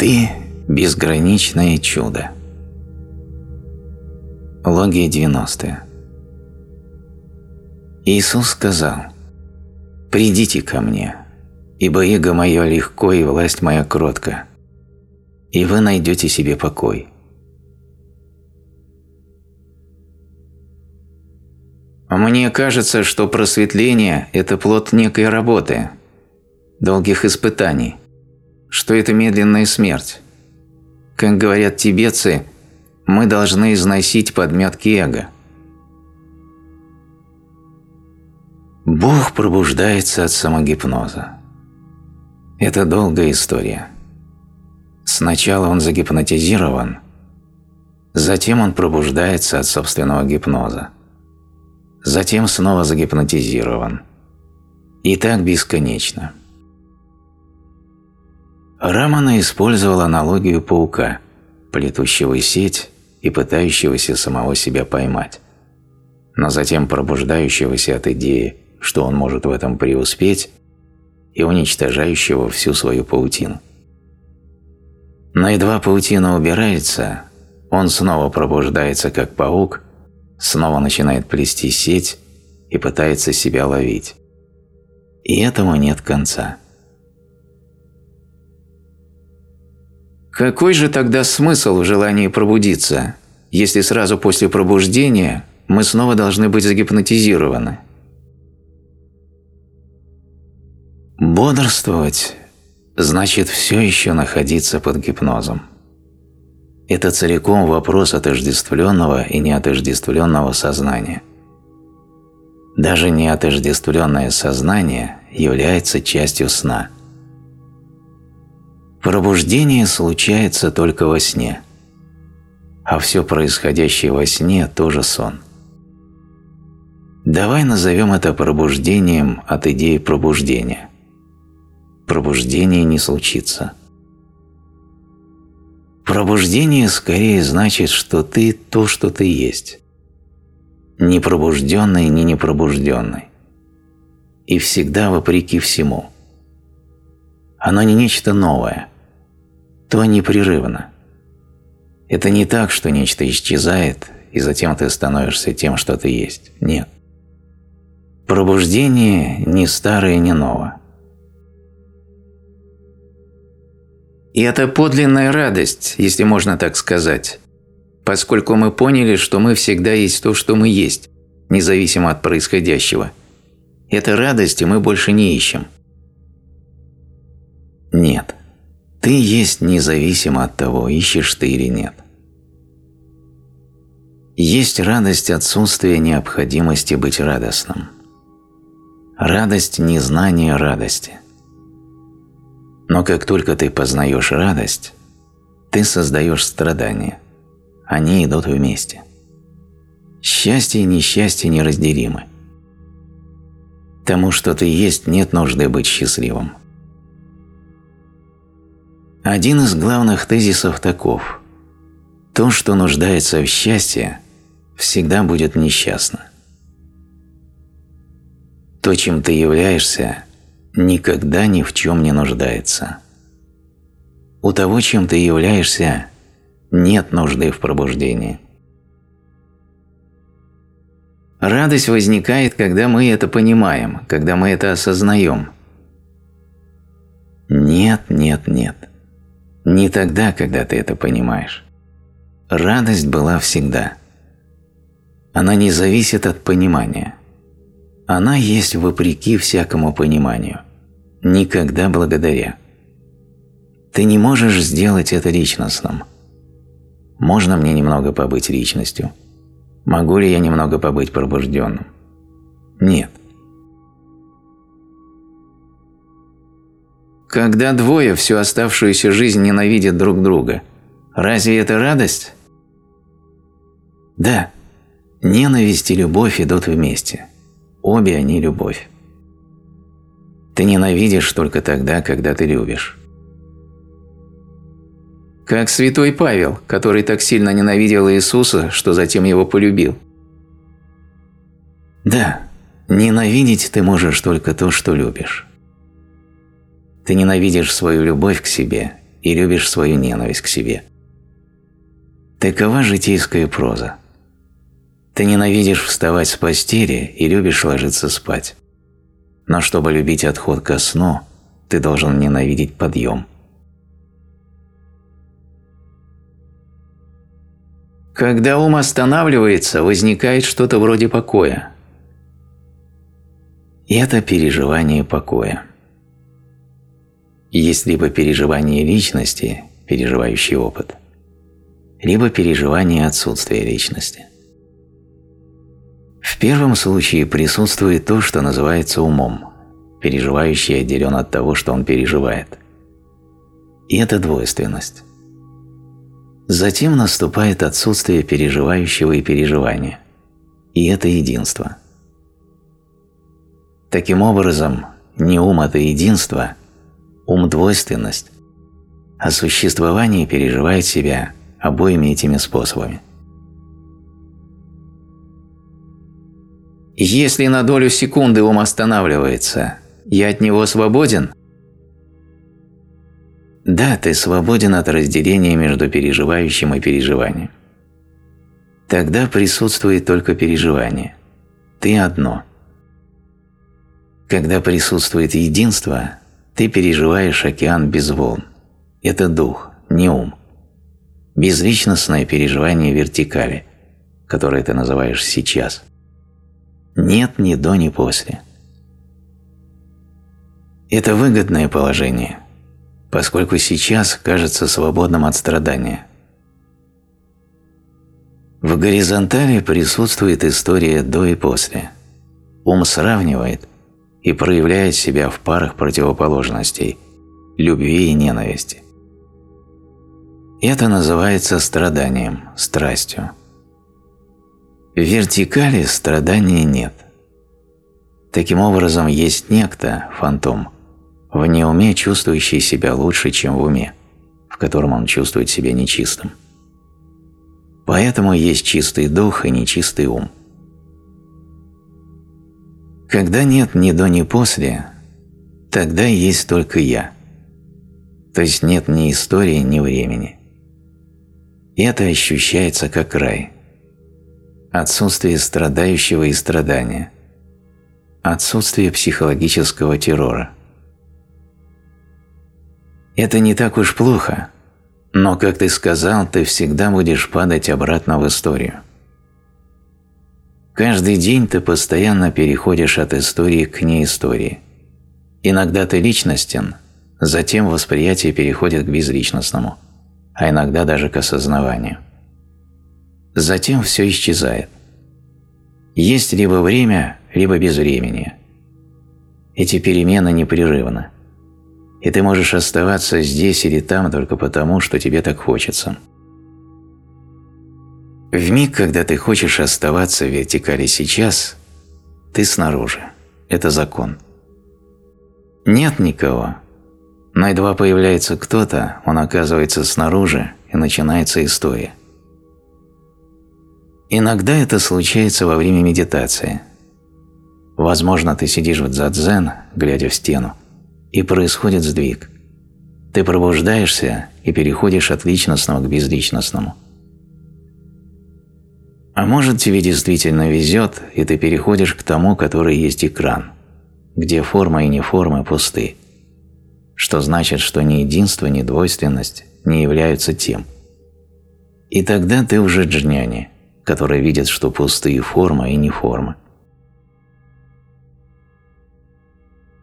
Ты – безграничное чудо. Логия 90. Иисус сказал, «Придите ко мне, ибо иго мое легко и власть моя кротка, и вы найдете себе покой». Мне кажется, что просветление – это плод некой работы, долгих испытаний, что это медленная смерть. Как говорят тибетцы, мы должны износить подметки эго. Бог пробуждается от самогипноза. Это долгая история. Сначала он загипнотизирован, затем он пробуждается от собственного гипноза затем снова загипнотизирован. И так бесконечно. Рамана использовал аналогию паука, плетущего сеть и пытающегося самого себя поймать, но затем пробуждающегося от идеи, что он может в этом преуспеть, и уничтожающего всю свою паутину. Но едва паутина убирается, он снова пробуждается как паук снова начинает плести сеть и пытается себя ловить. И этому нет конца. Какой же тогда смысл в желании пробудиться, если сразу после пробуждения мы снова должны быть загипнотизированы? Бодрствовать значит все еще находиться под гипнозом. Это целиком вопрос отождествленного и неотождествленного сознания. Даже неотождествленное сознание является частью сна. Пробуждение случается только во сне, а все происходящее во сне тоже сон. Давай назовем это пробуждением от идеи пробуждения. Пробуждение не случится – Пробуждение скорее значит, что ты то, что ты есть. Не пробужденный, не непробужденный. И всегда вопреки всему. Оно не нечто новое, то непрерывно. Это не так, что нечто исчезает, и затем ты становишься тем, что ты есть. Нет. Пробуждение не старое, не новое. И это подлинная радость, если можно так сказать, поскольку мы поняли, что мы всегда есть то, что мы есть, независимо от происходящего. Это и мы больше не ищем. Нет. Ты есть независимо от того, ищешь ты или нет. Есть радость отсутствия необходимости быть радостным. Радость незнания радости – но как только ты познаешь радость, ты создаешь страдания. Они идут вместе. Счастье и несчастье неразделимы. Тому, что ты есть, нет нужды быть счастливым. Один из главных тезисов таков. То, что нуждается в счастье, всегда будет несчастно. То, чем ты являешься, никогда ни в чем не нуждается. У того, чем ты являешься, нет нужды в пробуждении. Радость возникает, когда мы это понимаем, когда мы это осознаем. Нет, нет, нет. Не тогда, когда ты это понимаешь. Радость была всегда. Она не зависит от понимания. Она есть вопреки всякому пониманию, никогда благодаря. Ты не можешь сделать это личностным. Можно мне немного побыть личностью? Могу ли я немного побыть пробужденным? Нет. Когда двое всю оставшуюся жизнь ненавидят друг друга, разве это радость? Да, ненависть и любовь идут вместе. Обе они любовь. Ты ненавидишь только тогда, когда ты любишь. Как святой Павел, который так сильно ненавидел Иисуса, что затем его полюбил. Да, ненавидеть ты можешь только то, что любишь. Ты ненавидишь свою любовь к себе и любишь свою ненависть к себе. Такова житейская проза. Ты ненавидишь вставать с постели и любишь ложиться спать. Но чтобы любить отход ко сну, ты должен ненавидеть подъем. Когда ум останавливается, возникает что-то вроде покоя. И это переживание покоя. Есть либо переживание личности, переживающий опыт, либо переживание отсутствия личности. В первом случае присутствует то, что называется умом, переживающий отделен от того, что он переживает. И это двойственность. Затем наступает отсутствие переживающего и переживания. И это единство. Таким образом, не ум – это единство, ум – двойственность, а существование переживает себя обоими этими способами. Если на долю секунды ум останавливается, я от него свободен? Да, ты свободен от разделения между переживающим и переживанием. Тогда присутствует только переживание. Ты одно. Когда присутствует единство, ты переживаешь океан без волн. Это дух, не ум. Безличностное переживание вертикали, которое ты называешь сейчас. Нет ни до, ни после. Это выгодное положение – поскольку сейчас кажется свободным от страдания. В горизонтали присутствует история до и после. Ум сравнивает и проявляет себя в парах противоположностей – любви и ненависти. Это называется страданием, страстью. В вертикали страдания нет. Таким образом, есть некто, фантом – в неуме чувствующий себя лучше, чем в уме, в котором он чувствует себя нечистым. Поэтому есть чистый дух и нечистый ум. Когда нет ни до, ни после, тогда есть только «я». То есть нет ни истории, ни времени. И это ощущается как рай. Отсутствие страдающего и страдания. Отсутствие психологического террора – это не так уж плохо, но, как ты сказал, ты всегда будешь падать обратно в историю. Каждый день ты постоянно переходишь от истории к неистории. Иногда ты личностен, затем восприятие переходит к безличностному, а иногда даже к осознаванию. Затем все исчезает. Есть либо время, либо безвремение. Эти перемены непрерывны и ты можешь оставаться здесь или там только потому, что тебе так хочется. В миг, когда ты хочешь оставаться в вертикали сейчас, ты снаружи. Это закон. Нет никого. Но едва появляется кто-то, он оказывается снаружи, и начинается история. Иногда это случается во время медитации. Возможно, ты сидишь в дзадзен, глядя в стену, и происходит сдвиг. Ты пробуждаешься и переходишь от личностного к безличностному. А может тебе действительно везет, и ты переходишь к тому, который есть экран, где форма и неформа пусты, что значит, что ни единство, ни двойственность не являются тем. И тогда ты уже джняни, который видит, что пустые форма и неформа.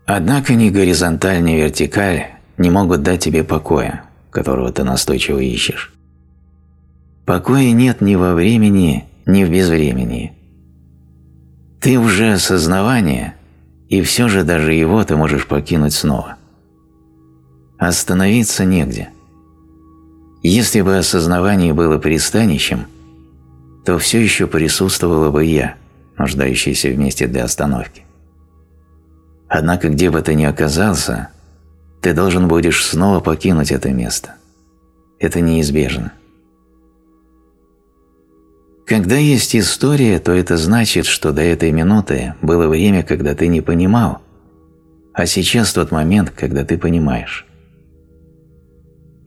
Однако ни горизонталь, ни вертикаль не могут дать тебе покоя, которого ты настойчиво ищешь. Покоя нет ни во времени, ни в безвремени. Ты уже осознавание, и все же даже его ты можешь покинуть снова. Остановиться негде. Если бы осознавание было пристанищем, то все еще присутствовало бы я, нуждающийся вместе для остановки. Однако где бы ты ни оказался, ты должен будешь снова покинуть это место. Это неизбежно. Когда есть история, то это значит, что до этой минуты было время, когда ты не понимал, а сейчас тот момент, когда ты понимаешь.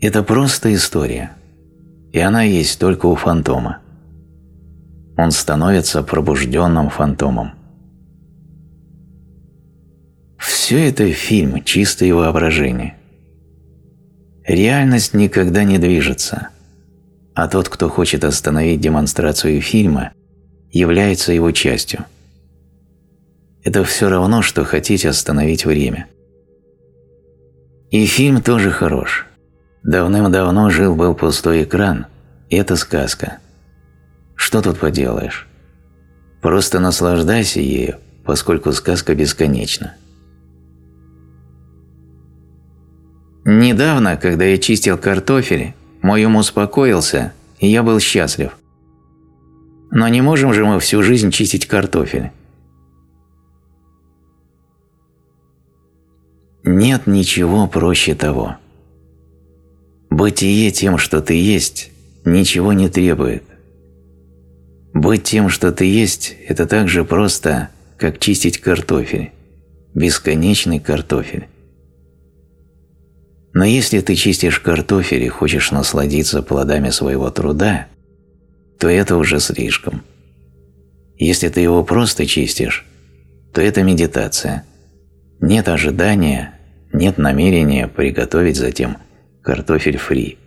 Это просто история, и она есть только у фантома. Он становится пробужденным фантомом. Все это фильм, чистое воображение. Реальность никогда не движется, а тот, кто хочет остановить демонстрацию фильма, является его частью. Это все равно, что хотеть остановить время. И фильм тоже хорош. Давным-давно жил-был пустой экран, и это сказка. Что тут поделаешь? Просто наслаждайся ею, поскольку сказка бесконечна. Недавно, когда я чистил картофель, мой ум успокоился, и я был счастлив. Но не можем же мы всю жизнь чистить картофель. Нет ничего проще того. Бытие тем, что ты есть, ничего не требует. Быть тем, что ты есть, это так же просто, как чистить картофель, бесконечный картофель. Но если ты чистишь картофель и хочешь насладиться плодами своего труда, то это уже слишком. Если ты его просто чистишь, то это медитация. Нет ожидания, нет намерения приготовить затем картофель фри.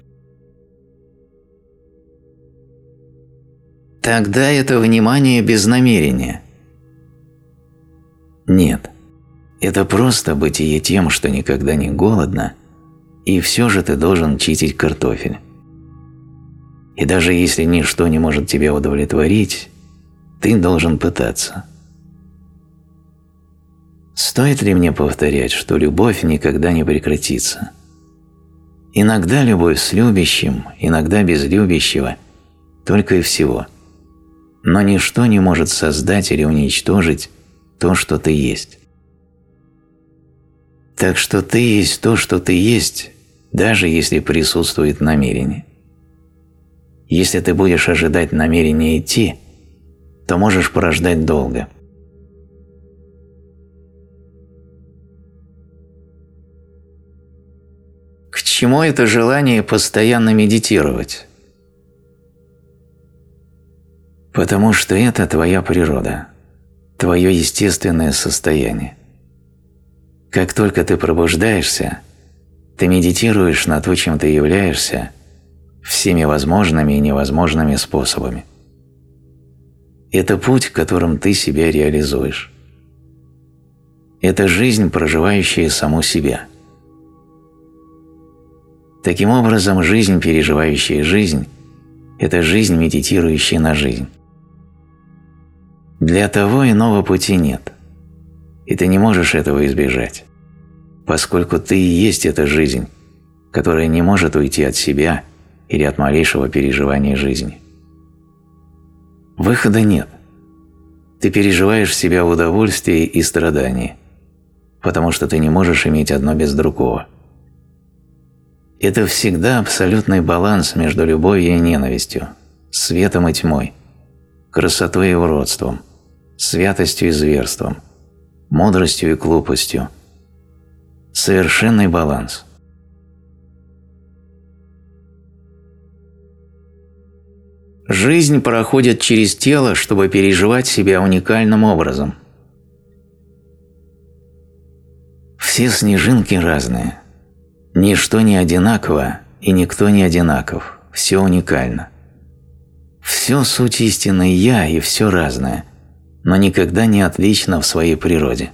Тогда это внимание без намерения. Нет, это просто бытие тем, что никогда не голодно, и все же ты должен чистить картофель. И даже если ничто не может тебя удовлетворить, ты должен пытаться. Стоит ли мне повторять, что любовь никогда не прекратится? Иногда любовь с любящим, иногда без любящего, только и всего. Но ничто не может создать или уничтожить то, что ты есть. Так что ты есть то, что ты есть, даже если присутствует намерение. Если ты будешь ожидать намерения идти, то можешь порождать долго. К чему это желание постоянно медитировать? Потому что это твоя природа, твое естественное состояние. Как только ты пробуждаешься, ты медитируешь на то, чем ты являешься, всеми возможными и невозможными способами. Это путь, которым ты себя реализуешь. Это жизнь, проживающая саму себя. Таким образом, жизнь, переживающая жизнь – это жизнь, медитирующая на жизнь. Для того иного пути нет, и ты не можешь этого избежать, поскольку ты и есть эта жизнь, которая не может уйти от себя или от малейшего переживания жизни. Выхода нет. Ты переживаешь себя в удовольствии и страдании, потому что ты не можешь иметь одно без другого. Это всегда абсолютный баланс между любовью и ненавистью, светом и тьмой, красотой и уродством, святостью и зверством, мудростью и глупостью. Совершенный баланс – Жизнь проходит через тело, чтобы переживать себя уникальным образом. Все снежинки разные. Ничто не одинаково, и никто не одинаков. Все уникально. Все суть истины «я» и все разное, но никогда не отлично в своей природе.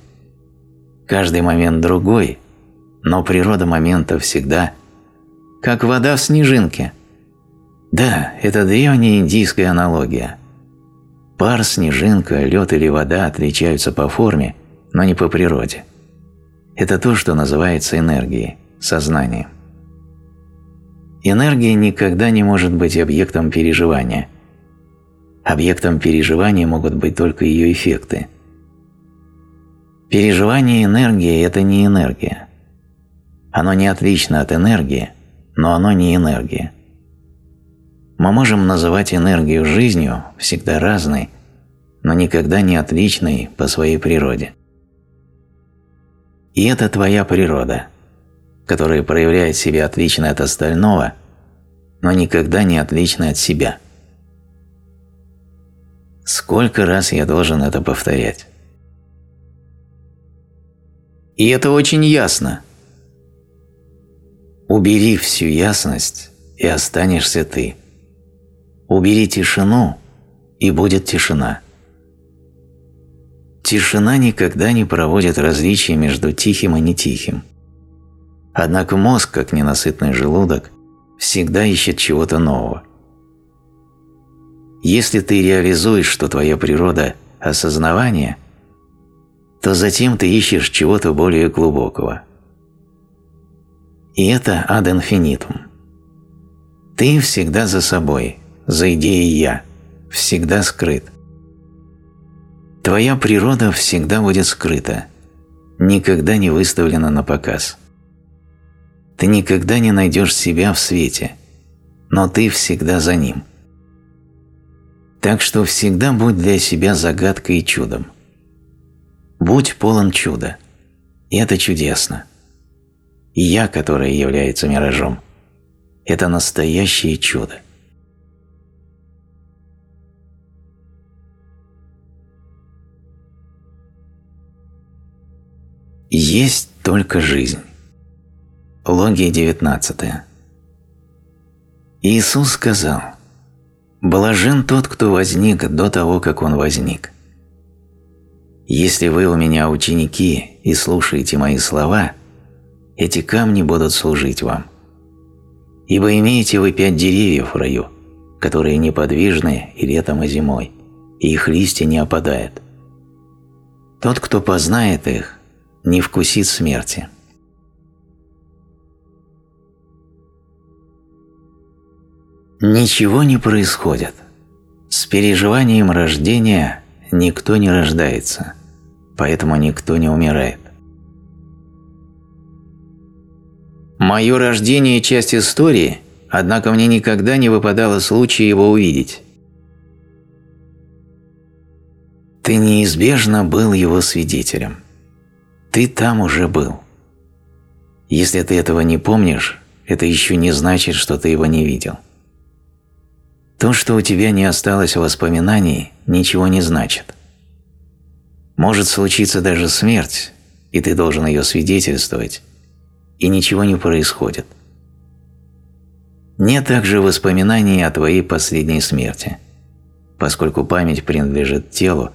Каждый момент другой, но природа момента всегда как вода в снежинке – да, это древняя индийская аналогия. Пар, снежинка, лед или вода отличаются по форме, но не по природе. Это то, что называется энергией, сознанием. Энергия никогда не может быть объектом переживания. Объектом переживания могут быть только ее эффекты. Переживание энергии – это не энергия. Оно не отлично от энергии, но оно не энергия. Мы можем называть энергию жизнью, всегда разной, но никогда не отличной по своей природе. И это твоя природа. которое проявляет себя отлично от остального, но никогда не отлично от себя. Сколько раз я должен это повторять? И это очень ясно. Убери всю ясность, и останешься ты. Убери тишину, и будет тишина. Тишина никогда не проводит различия между тихим и нетихим. Однако мозг, как ненасытный желудок, всегда ищет чего-то нового. Если ты реализуешь, что твоя природа – осознавание, то затем ты ищешь чего-то более глубокого. И это ад инфинитум. Ты всегда за собой, за идеей «я», всегда скрыт. Твоя природа всегда будет скрыта, никогда не выставлена на показ. Ты никогда не найдешь себя в свете, но ты всегда за ним. Так что всегда будь для себя загадкой и чудом. Будь полон чуда, и это чудесно. Я, которое является миражом, это настоящее чудо. Есть только жизнь. Логия 19. Иисус сказал, «Блажен тот, кто возник до того, как он возник». Если вы у меня ученики и слушаете мои слова, эти камни будут служить вам. Ибо имеете вы пять деревьев в раю, которые неподвижны и летом, и зимой, и их листья не опадают. Тот, кто познает их, не вкусит смерти. Ничего не происходит. С переживанием рождения никто не рождается, поэтому никто не умирает. Мое рождение – часть истории, однако мне никогда не выпадало случая его увидеть. Ты неизбежно был его свидетелем. Ты там уже был. Если ты этого не помнишь, это еще не значит, что ты его не видел. То, что у тебя не осталось воспоминаний, ничего не значит. Может случиться даже смерть, и ты должен ее свидетельствовать, и ничего не происходит. Нет также воспоминаний о твоей последней смерти, поскольку память принадлежит телу,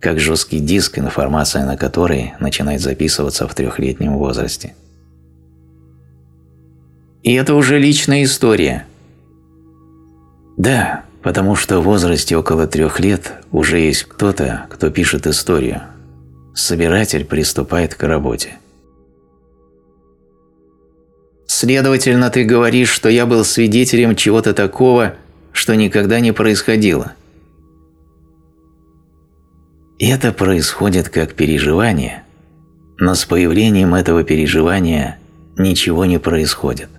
как жесткий диск, информация на который начинает записываться в трехлетнем возрасте. И это уже личная история – да, потому что в возрасте около трех лет уже есть кто-то, кто пишет историю. Собиратель приступает к работе. Следовательно, ты говоришь, что я был свидетелем чего-то такого, что никогда не происходило. Это происходит как переживание, но с появлением этого переживания ничего не происходит.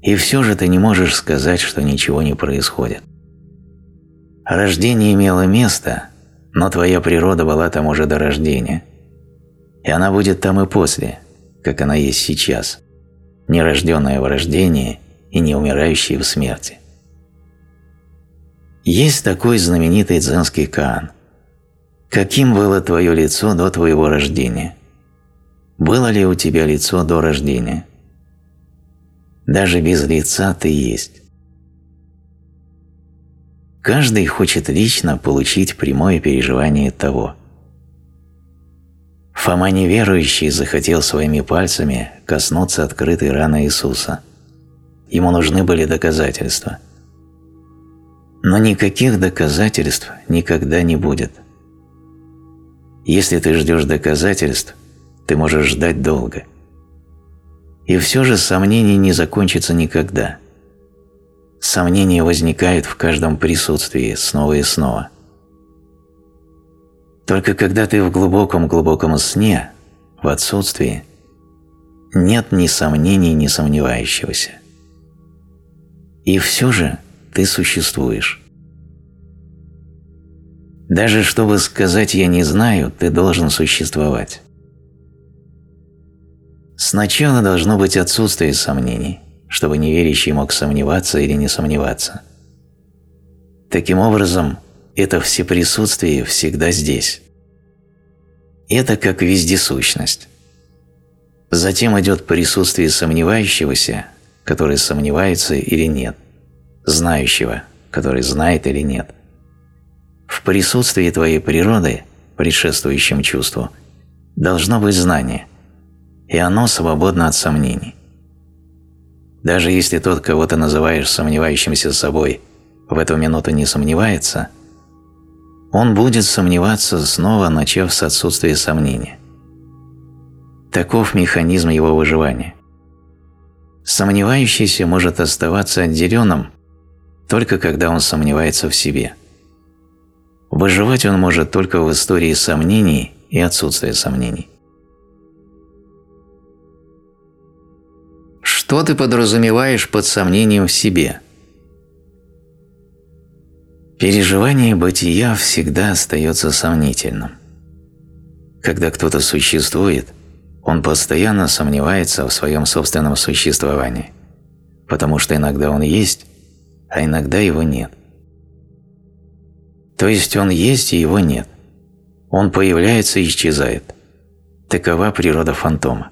И все же ты не можешь сказать, что ничего не происходит. Рождение имело место, но твоя природа была там уже до рождения. И она будет там и после, как она есть сейчас, нерожденная в рождении и не умирающая в смерти. Есть такой знаменитый дзенский Каан. Каким было твое лицо до твоего рождения? Было ли у тебя лицо до рождения? Даже без лица ты есть. Каждый хочет лично получить прямое переживание того. Фома неверующий захотел своими пальцами коснуться открытой раны Иисуса. Ему нужны были доказательства. Но никаких доказательств никогда не будет. Если ты ждешь доказательств, ты можешь ждать долго – и все же сомнения не закончатся никогда. Сомнения возникают в каждом присутствии снова и снова. Только когда ты в глубоком-глубоком сне, в отсутствии, нет ни сомнений, ни сомневающегося. И все же ты существуешь. Даже чтобы сказать «я не знаю», ты должен существовать. Сначала должно быть отсутствие сомнений, чтобы неверящий мог сомневаться или не сомневаться. Таким образом, это всеприсутствие всегда здесь. Это как вездесущность. Затем идет присутствие сомневающегося, который сомневается или нет, знающего, который знает или нет. В присутствии твоей природы, предшествующем чувству, должно быть знание, и оно свободно от сомнений. Даже если тот, кого ты называешь сомневающимся собой, в эту минуту не сомневается, он будет сомневаться снова, начав с отсутствия сомнения. Таков механизм его выживания. Сомневающийся может оставаться отделенным только когда он сомневается в себе. Выживать он может только в истории сомнений и отсутствия сомнений. Что ты подразумеваешь под сомнением в себе? Переживание бытия всегда остается сомнительным. Когда кто-то существует, он постоянно сомневается в своем собственном существовании, потому что иногда он есть, а иногда его нет. То есть он есть и его нет. Он появляется и исчезает. Такова природа фантома.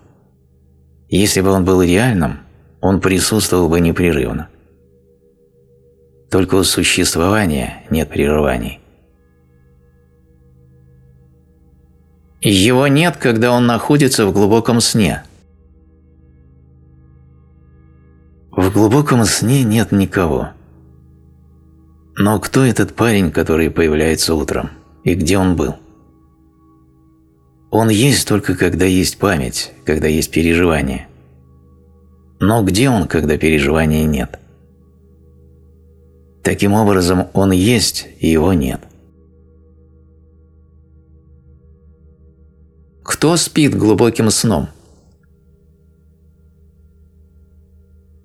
Если бы он был реальным, он присутствовал бы непрерывно. Только у существования нет прерываний. Его нет, когда он находится в глубоком сне. В глубоком сне нет никого. Но кто этот парень, который появляется утром? И где он был? Он есть только когда есть память, когда есть переживание. Но где он, когда переживания нет? Таким образом, он есть, и его нет. Кто спит глубоким сном?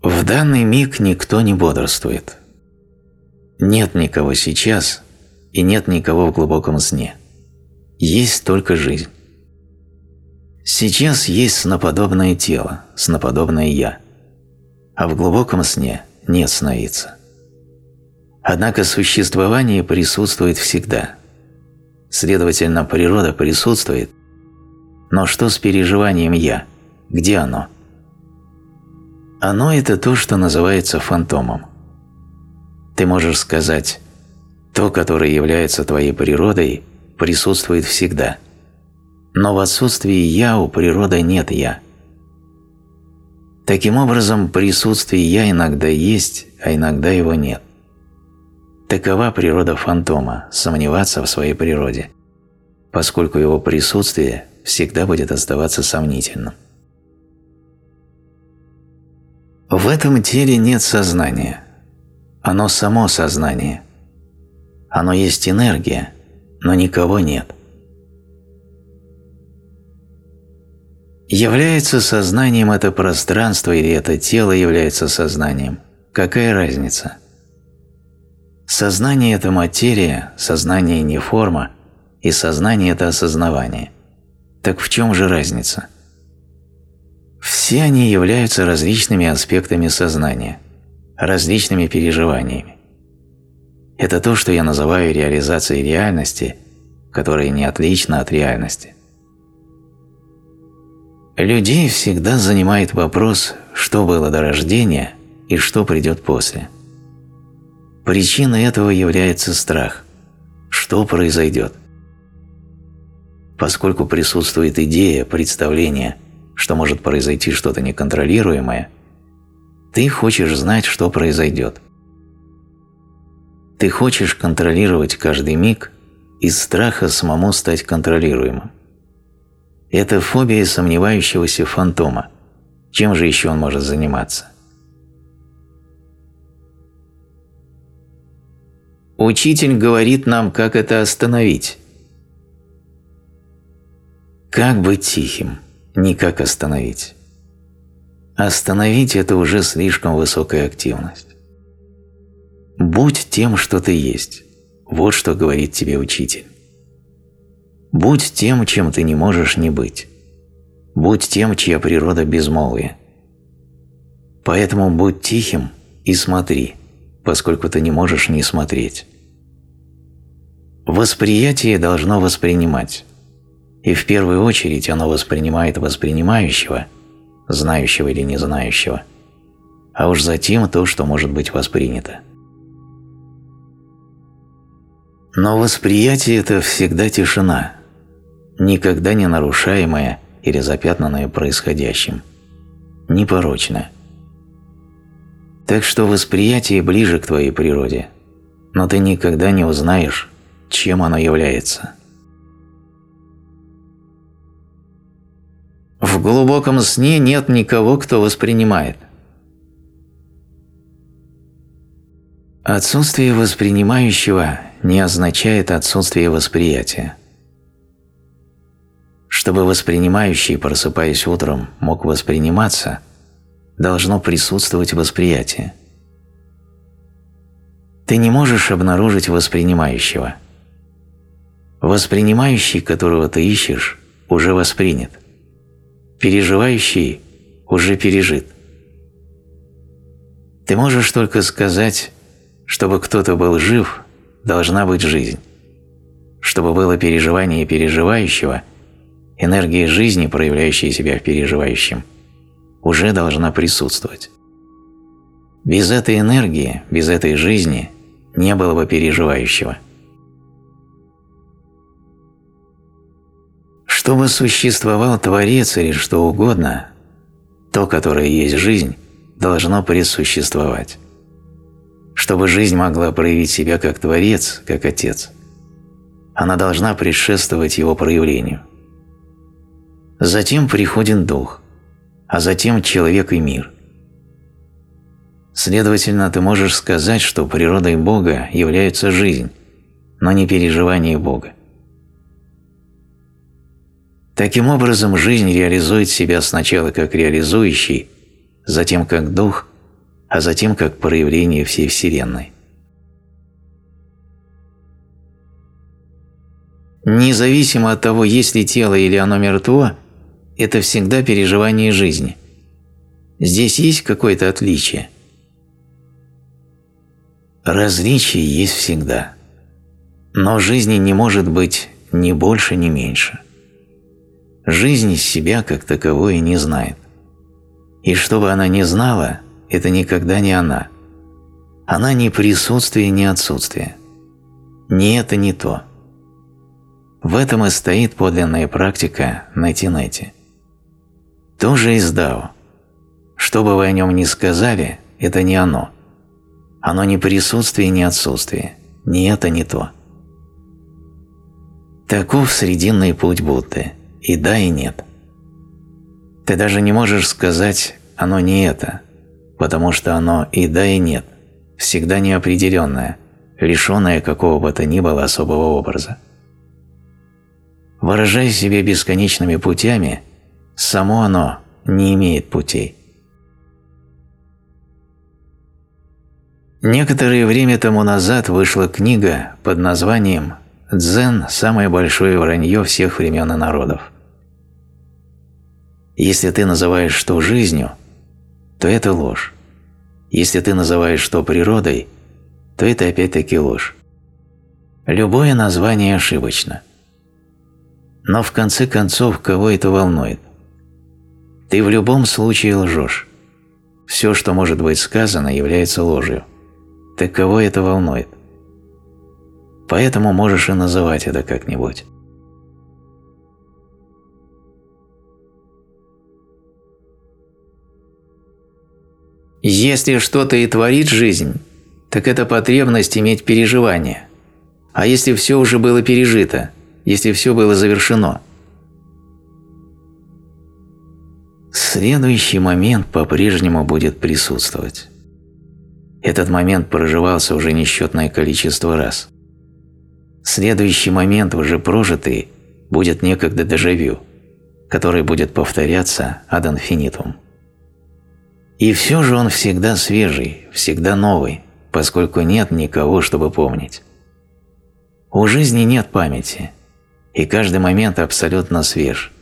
В данный миг никто не бодрствует. Нет никого сейчас и нет никого в глубоком сне. Есть только жизнь. Сейчас есть сноподобное тело, сноподобное «я», а в глубоком сне нет сновидца. Однако существование присутствует всегда. Следовательно, природа присутствует, но что с переживанием «я»? Где оно? Оно – это то, что называется фантомом. Ты можешь сказать, то, которое является твоей природой, присутствует всегда. Но в отсутствии «я» у природы нет «я». Таким образом, присутствие «я» иногда есть, а иногда его нет. Такова природа фантома – сомневаться в своей природе, поскольку его присутствие всегда будет оставаться сомнительным. В этом теле нет сознания, оно само сознание. Оно есть энергия, но никого нет. Является сознанием это пространство или это тело является сознанием? Какая разница? Сознание – это материя, сознание – не форма, и сознание – это осознавание. Так в чем же разница? Все они являются различными аспектами сознания – различными переживаниями. Это то, что я называю реализацией реальности, которая не отлична от реальности. Людей всегда занимает вопрос, что было до рождения и что придет после. Причиной этого является страх. Что произойдет? Поскольку присутствует идея, представление, что может произойти что-то неконтролируемое – ты хочешь знать, что произойдет. Ты хочешь контролировать каждый миг из страха самому стать контролируемым. Это фобия сомневающегося фантома. Чем же еще он может заниматься? Учитель говорит нам, как это остановить. Как быть тихим, никак остановить. Остановить – это уже слишком высокая активность. Будь тем, что ты есть. Вот что говорит тебе учитель. Будь тем, чем ты не можешь не быть. будь тем, чья природа безмолвие. Поэтому будь тихим и смотри, поскольку ты не можешь не смотреть. Восприятие должно воспринимать, и в первую очередь оно воспринимает воспринимающего, знающего или не знающего, а уж затем то, что может быть воспринято. Но восприятие – это всегда тишина, никогда не нарушаемая или запятнанная происходящим, непорочная. Так что восприятие ближе к твоей природе, но ты никогда не узнаешь, чем оно является. В глубоком сне нет никого, кто воспринимает. Отсутствие воспринимающего не означает отсутствие восприятия. Чтобы воспринимающий, просыпаясь утром, мог восприниматься, должно присутствовать восприятие. Ты не можешь обнаружить воспринимающего. Воспринимающий, которого ты ищешь, уже воспринят. Переживающий уже пережит. Ты можешь только сказать, чтобы кто-то был жив, должна быть жизнь. Чтобы было переживание переживающего, энергия жизни, проявляющая себя в переживающем, уже должна присутствовать. Без этой энергии, без этой жизни не было бы переживающего. Чтобы существовал Творец или что угодно, то, которое есть жизнь, должно присуществовать чтобы жизнь могла проявить себя как Творец, как Отец. Она должна предшествовать его проявлению. Затем приходит Дух, а затем человек и мир. Следовательно, ты можешь сказать, что природой Бога является жизнь, но не переживание Бога. Таким образом, жизнь реализует себя сначала как реализующий, затем как дух, а затем как проявление всей Вселенной. Независимо от того, есть ли тело или оно мертво, это всегда переживание жизни. Здесь есть какое-то отличие. Различие есть всегда. Но жизни не может быть ни больше, ни меньше. Жизнь себя как таковое не знает. И что бы она ни знала, это никогда не она. Она не присутствие, не отсутствие. Ни это, не то. В этом и стоит подлинная практика на Тинете. Тоже из Дао. Что бы вы о нем ни сказали, это не оно. Оно не присутствие, не отсутствие. Ни это, не то. Таков срединный путь Будды. И да, и нет. Ты даже не можешь сказать «оно не это», потому что оно и да, и нет, всегда неопределенное, лишенное какого бы то ни было особого образа. Выражая себя бесконечными путями, само оно не имеет путей. Некоторое время тому назад вышла книга под названием «Дзен – самое большое вранье всех времен и народов». Если ты называешь что жизнью – то это ложь. Если ты называешь что природой, то это опять-таки ложь. Любое название ошибочно. Но в конце концов, кого это волнует? Ты в любом случае лжешь. Все, что может быть сказано, является ложью. Так кого это волнует? Поэтому можешь и называть это как-нибудь. Если что-то и творит жизнь, так это потребность иметь переживание. А если все уже было пережито, если все было завершено? Следующий момент по-прежнему будет присутствовать. Этот момент проживался уже несчетное количество раз. Следующий момент, уже прожитый, будет некогда дежавю, который будет повторяться ad infinitum. И все же он всегда свежий, всегда новый, поскольку нет никого, чтобы помнить. У жизни нет памяти, и каждый момент абсолютно свеж.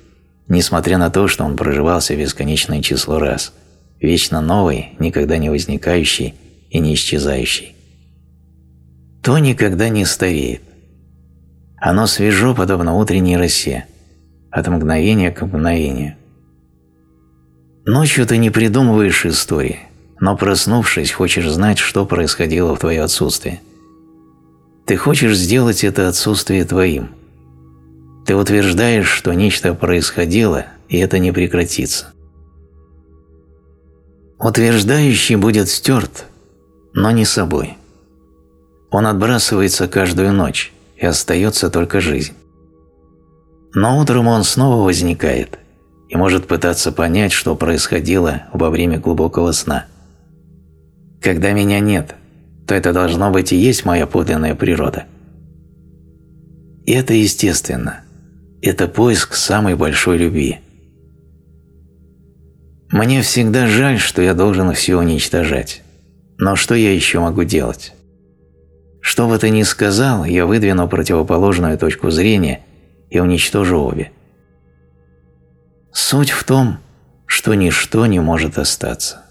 Несмотря на то, что он проживался бесконечное число раз, вечно новый, никогда не возникающий и не исчезающий. То никогда не стареет. Оно свежо, подобно утренней росе, от мгновения к мгновению. Ночью ты не придумываешь истории, но проснувшись, хочешь знать, что происходило в твое отсутствие. Ты хочешь сделать это отсутствие твоим – ты утверждаешь, что нечто происходило, и это не прекратится. Утверждающий будет стерт, но не собой. Он отбрасывается каждую ночь, и остается только жизнь. Но утром он снова возникает и может пытаться понять, что происходило во время глубокого сна. Когда меня нет, то это должно быть и есть моя подлинная природа. И это естественно – это поиск самой большой любви. Мне всегда жаль, что я должен все уничтожать. Но что я еще могу делать? Что бы ты ни сказал, я выдвину противоположную точку зрения и уничтожу обе. Суть в том, что ничто не может остаться.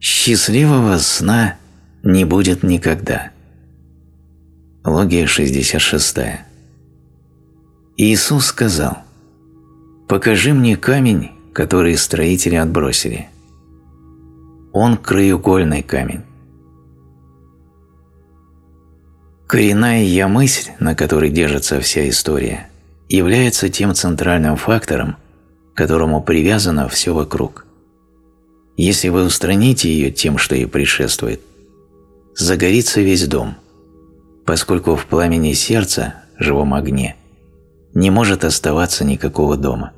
Счастливого сна не будет никогда. Логия 66. Иисус сказал, «Покажи мне камень, который строители отбросили. Он краеугольный камень». Коренная я мысль, на которой держится вся история, является тем центральным фактором, к которому привязано все вокруг – если вы устраните ее тем, что ей предшествует, загорится весь дом, поскольку в пламени сердца, живом огне, не может оставаться никакого дома.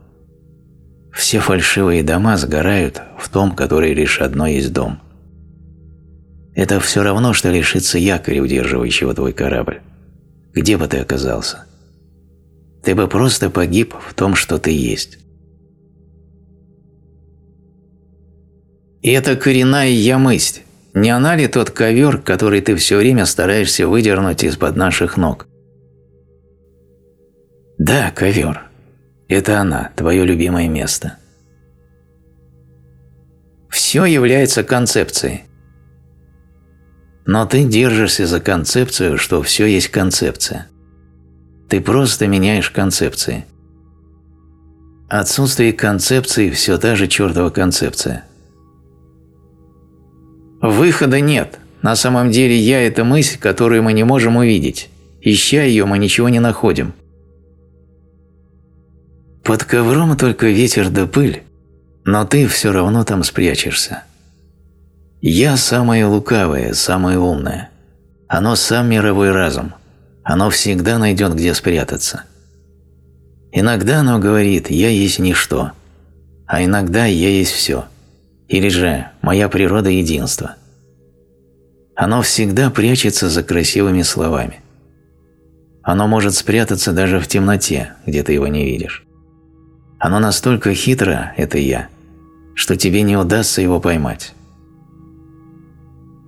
Все фальшивые дома сгорают в том, который лишь одно есть дом. Это все равно, что лишиться якоря, удерживающего твой корабль. Где бы ты оказался? Ты бы просто погиб в том, что ты есть. И это коренная я мысль. Не она ли тот ковер, который ты все время стараешься выдернуть из-под наших ног? Да, ковер. Это она, твое любимое место. Все является концепцией. Но ты держишься за концепцию, что все есть концепция. Ты просто меняешь концепции. Отсутствие концепции – все та же чертова концепция – Выхода нет. На самом деле я – это мысль, которую мы не можем увидеть. Ища ее, мы ничего не находим. Под ковром только ветер да пыль, но ты все равно там спрячешься. Я самое лукавое, самое умное. Оно сам мировой разум. Оно всегда найдет, где спрятаться. Иногда оно говорит «я есть ничто», а иногда «я есть все». Или же «моя природа – единство». Оно всегда прячется за красивыми словами. Оно может спрятаться даже в темноте, где ты его не видишь. Оно настолько хитро, это я, что тебе не удастся его поймать.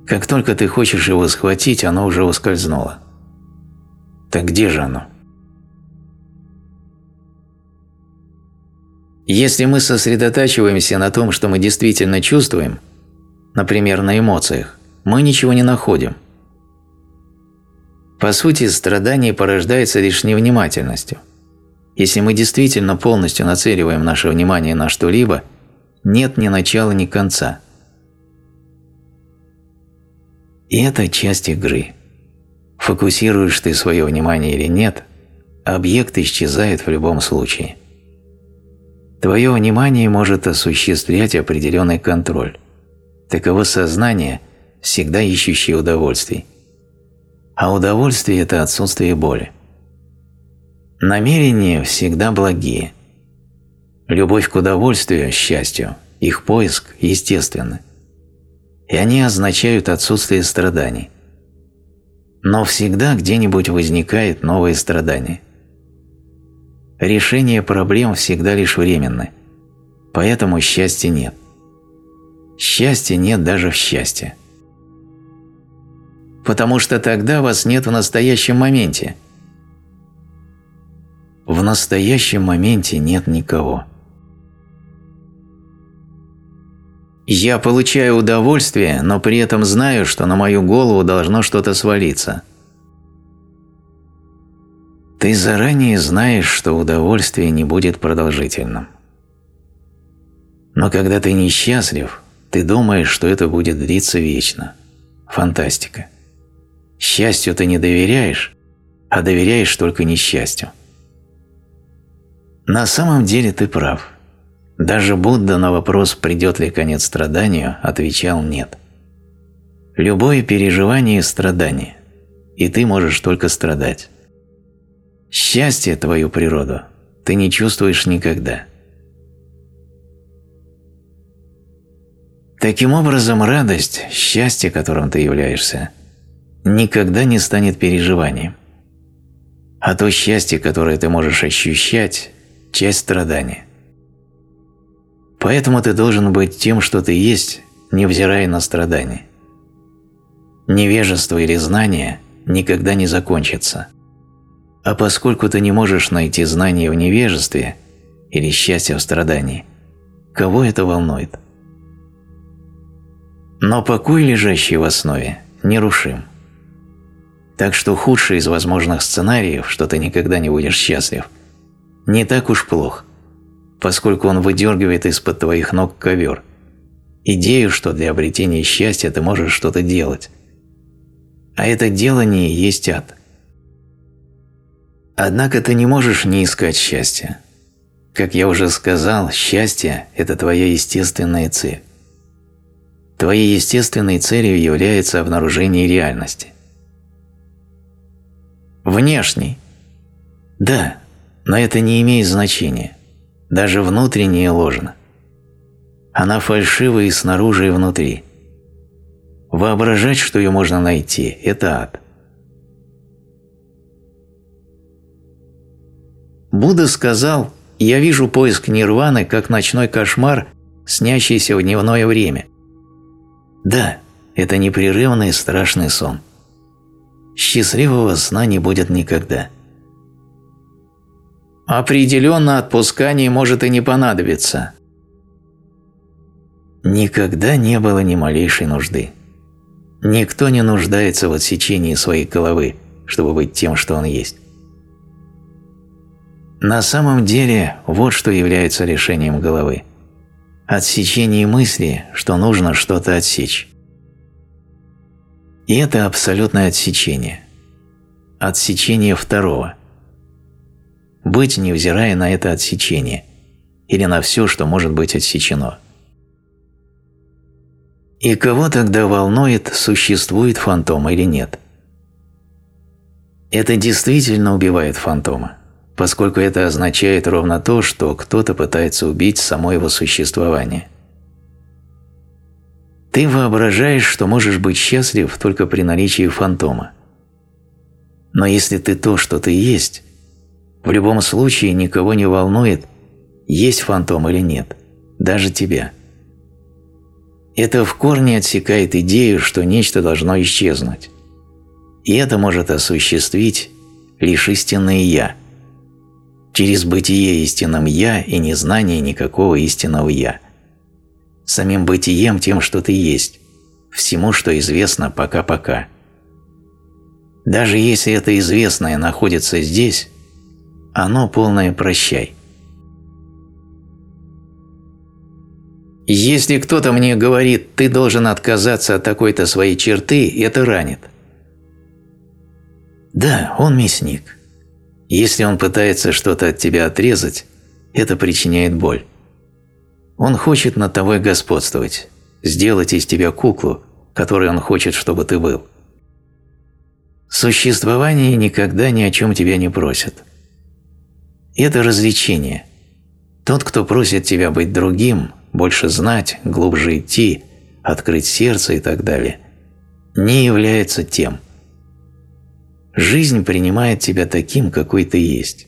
Как только ты хочешь его схватить, оно уже ускользнуло. Так где же оно? Если мы сосредотачиваемся на том, что мы действительно чувствуем, например, на эмоциях, мы ничего не находим. По сути, страдание порождается лишь невнимательностью. Если мы действительно полностью нацеливаем наше внимание на что-либо, нет ни начала, ни конца. И это часть игры. Фокусируешь ты свое внимание или нет, объект исчезает в любом случае – Твое внимание может осуществлять определенный контроль. Таково сознание, всегда ищущее удовольствий. А удовольствие – это отсутствие боли. Намерения всегда благие. Любовь к удовольствию, счастью, их поиск естественны. И они означают отсутствие страданий. Но всегда где-нибудь возникает новое страдание – Решение проблем всегда лишь временны, поэтому счастья нет. Счастья нет даже в счастье. потому что тогда вас нет в настоящем моменте. В настоящем моменте нет никого. Я получаю удовольствие, но при этом знаю, что на мою голову должно что-то свалиться. Ты заранее знаешь, что удовольствие не будет продолжительным. Но когда ты несчастлив, ты думаешь, что это будет длиться вечно. Фантастика. Счастью ты не доверяешь, а доверяешь только несчастью. На самом деле ты прав. Даже Будда на вопрос, придет ли конец страданию, отвечал «нет». Любое переживание – страдание, и ты можешь только страдать. Счастье – твою природу ты не чувствуешь никогда. Таким образом, радость, счастье, которым ты являешься, никогда не станет переживанием. А то счастье, которое ты можешь ощущать – часть страдания – Поэтому ты должен быть тем, что ты есть, невзирая на страдания. Невежество или знание никогда не закончится. А поскольку ты не можешь найти знание в невежестве или счастье в страдании, кого это волнует? Но покой, лежащий в основе, нерушим. Так что худший из возможных сценариев, что ты никогда не будешь счастлив, не так уж плохо поскольку он выдергивает из-под твоих ног ковер. Идею, что для обретения счастья ты можешь что-то делать. А это делание есть ад. Однако ты не можешь не искать счастья. Как я уже сказал, счастье – это твоя естественная цель. Твоей естественной целью является обнаружение реальности. Внешний. Да, но это не имеет значения даже внутренняя ложна. Она фальшива и снаружи, и внутри. Воображать, что ее можно найти – это ад. Будда сказал, «Я вижу поиск нирваны как ночной кошмар, снящийся в дневное время». Да, это непрерывный страшный сон. Счастливого сна не будет никогда – Определенно отпускание может и не понадобиться. Никогда не было ни малейшей нужды. Никто не нуждается в отсечении своей головы, чтобы быть тем, что он есть. На самом деле, вот что является решением головы. Отсечение мысли, что нужно что-то отсечь. И это абсолютное отсечение. Отсечение второго – быть, невзирая на это отсечение, или на все, что может быть отсечено. И кого тогда волнует, существует фантом или нет? Это действительно убивает фантома, поскольку это означает ровно то, что кто-то пытается убить само его существование. Ты воображаешь, что можешь быть счастлив только при наличии фантома. Но если ты то, что ты есть, в любом случае никого не волнует, есть фантом или нет, даже тебя. Это в корне отсекает идею, что нечто должно исчезнуть. И это может осуществить лишь истинное «я». Через бытие истинным «я» и незнание никакого истинного «я». Самим бытием тем, что ты есть, всему, что известно пока-пока. Даже если это известное находится здесь, оно полное прощай. Если кто-то мне говорит, ты должен отказаться от такой-то своей черты, это ранит. Да, он мясник. Если он пытается что-то от тебя отрезать, это причиняет боль. Он хочет над тобой господствовать, сделать из тебя куклу, которой он хочет, чтобы ты был. Существование никогда ни о чем тебя не просит. Это развлечение. Тот, кто просит тебя быть другим, больше знать, глубже идти, открыть сердце и так далее, не является тем. Жизнь принимает тебя таким, какой ты есть.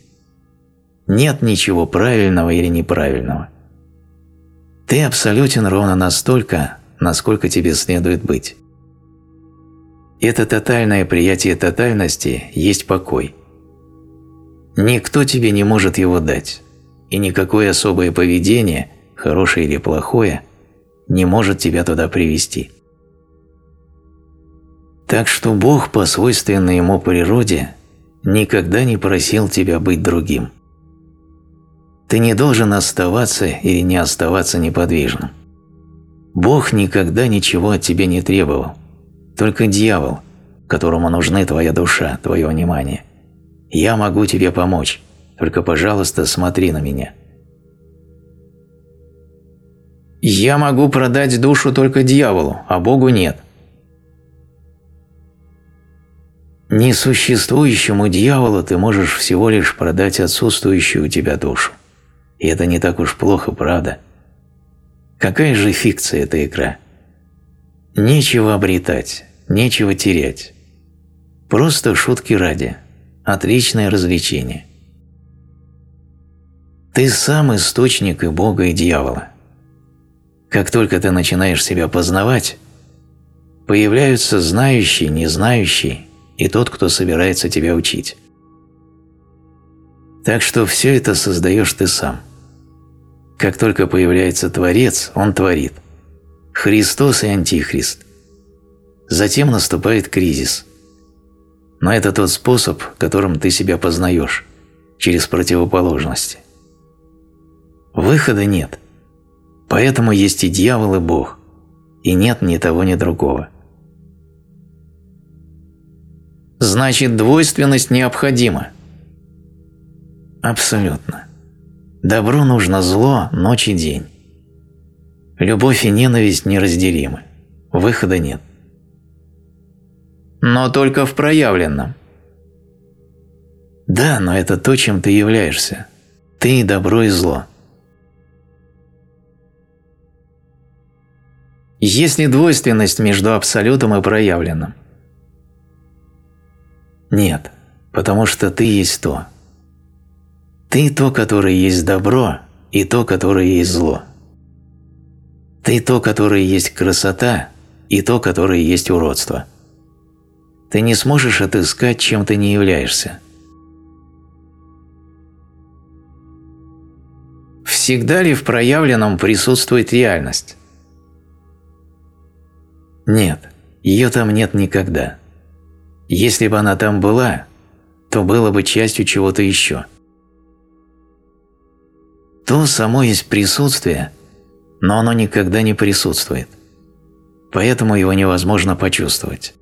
Нет ничего правильного или неправильного. Ты абсолютен ровно настолько, насколько тебе следует быть. Это тотальное приятие тотальности есть покой. Никто тебе не может его дать, и никакое особое поведение, хорошее или плохое, не может тебя туда привести. Так что Бог по свойственной ему природе никогда не просил тебя быть другим. Ты не должен оставаться или не оставаться неподвижным. Бог никогда ничего от тебя не требовал, только дьявол, которому нужны твоя душа, твое внимание. Я могу тебе помочь, только, пожалуйста, смотри на меня. Я могу продать душу только дьяволу, а Богу нет. Несуществующему дьяволу ты можешь всего лишь продать отсутствующую у тебя душу. И это не так уж плохо, правда? Какая же фикция эта игра? Нечего обретать, нечего терять. Просто шутки ради. Отличное развлечение. Ты сам источник и Бога, и дьявола. Как только ты начинаешь себя познавать, появляются знающие, незнающие и тот, кто собирается тебя учить. Так что все это создаешь ты сам. Как только появляется Творец, Он творит. Христос и Антихрист. Затем наступает кризис. Но это тот способ, которым ты себя познаешь, через противоположности. Выхода нет. Поэтому есть и дьявол, и Бог. И нет ни того, ни другого. Значит, двойственность необходима. Абсолютно. Добру нужно зло, ночь и день. Любовь и ненависть неразделимы. Выхода нет. Но только в проявленном. Да, но это то, чем ты являешься. Ты и добро, и зло. Есть ли двойственность между абсолютом и проявленным? Нет, потому что ты есть то. Ты то, которое есть добро, и то, которое есть зло. Ты то, которое есть красота, и то, которое есть уродство. Ты не сможешь отыскать, чем ты не являешься. Всегда ли в проявленном присутствует реальность? Нет, ее там нет никогда. Если бы она там была, то было бы частью чего-то еще. То само есть присутствие, но оно никогда не присутствует. Поэтому его невозможно почувствовать.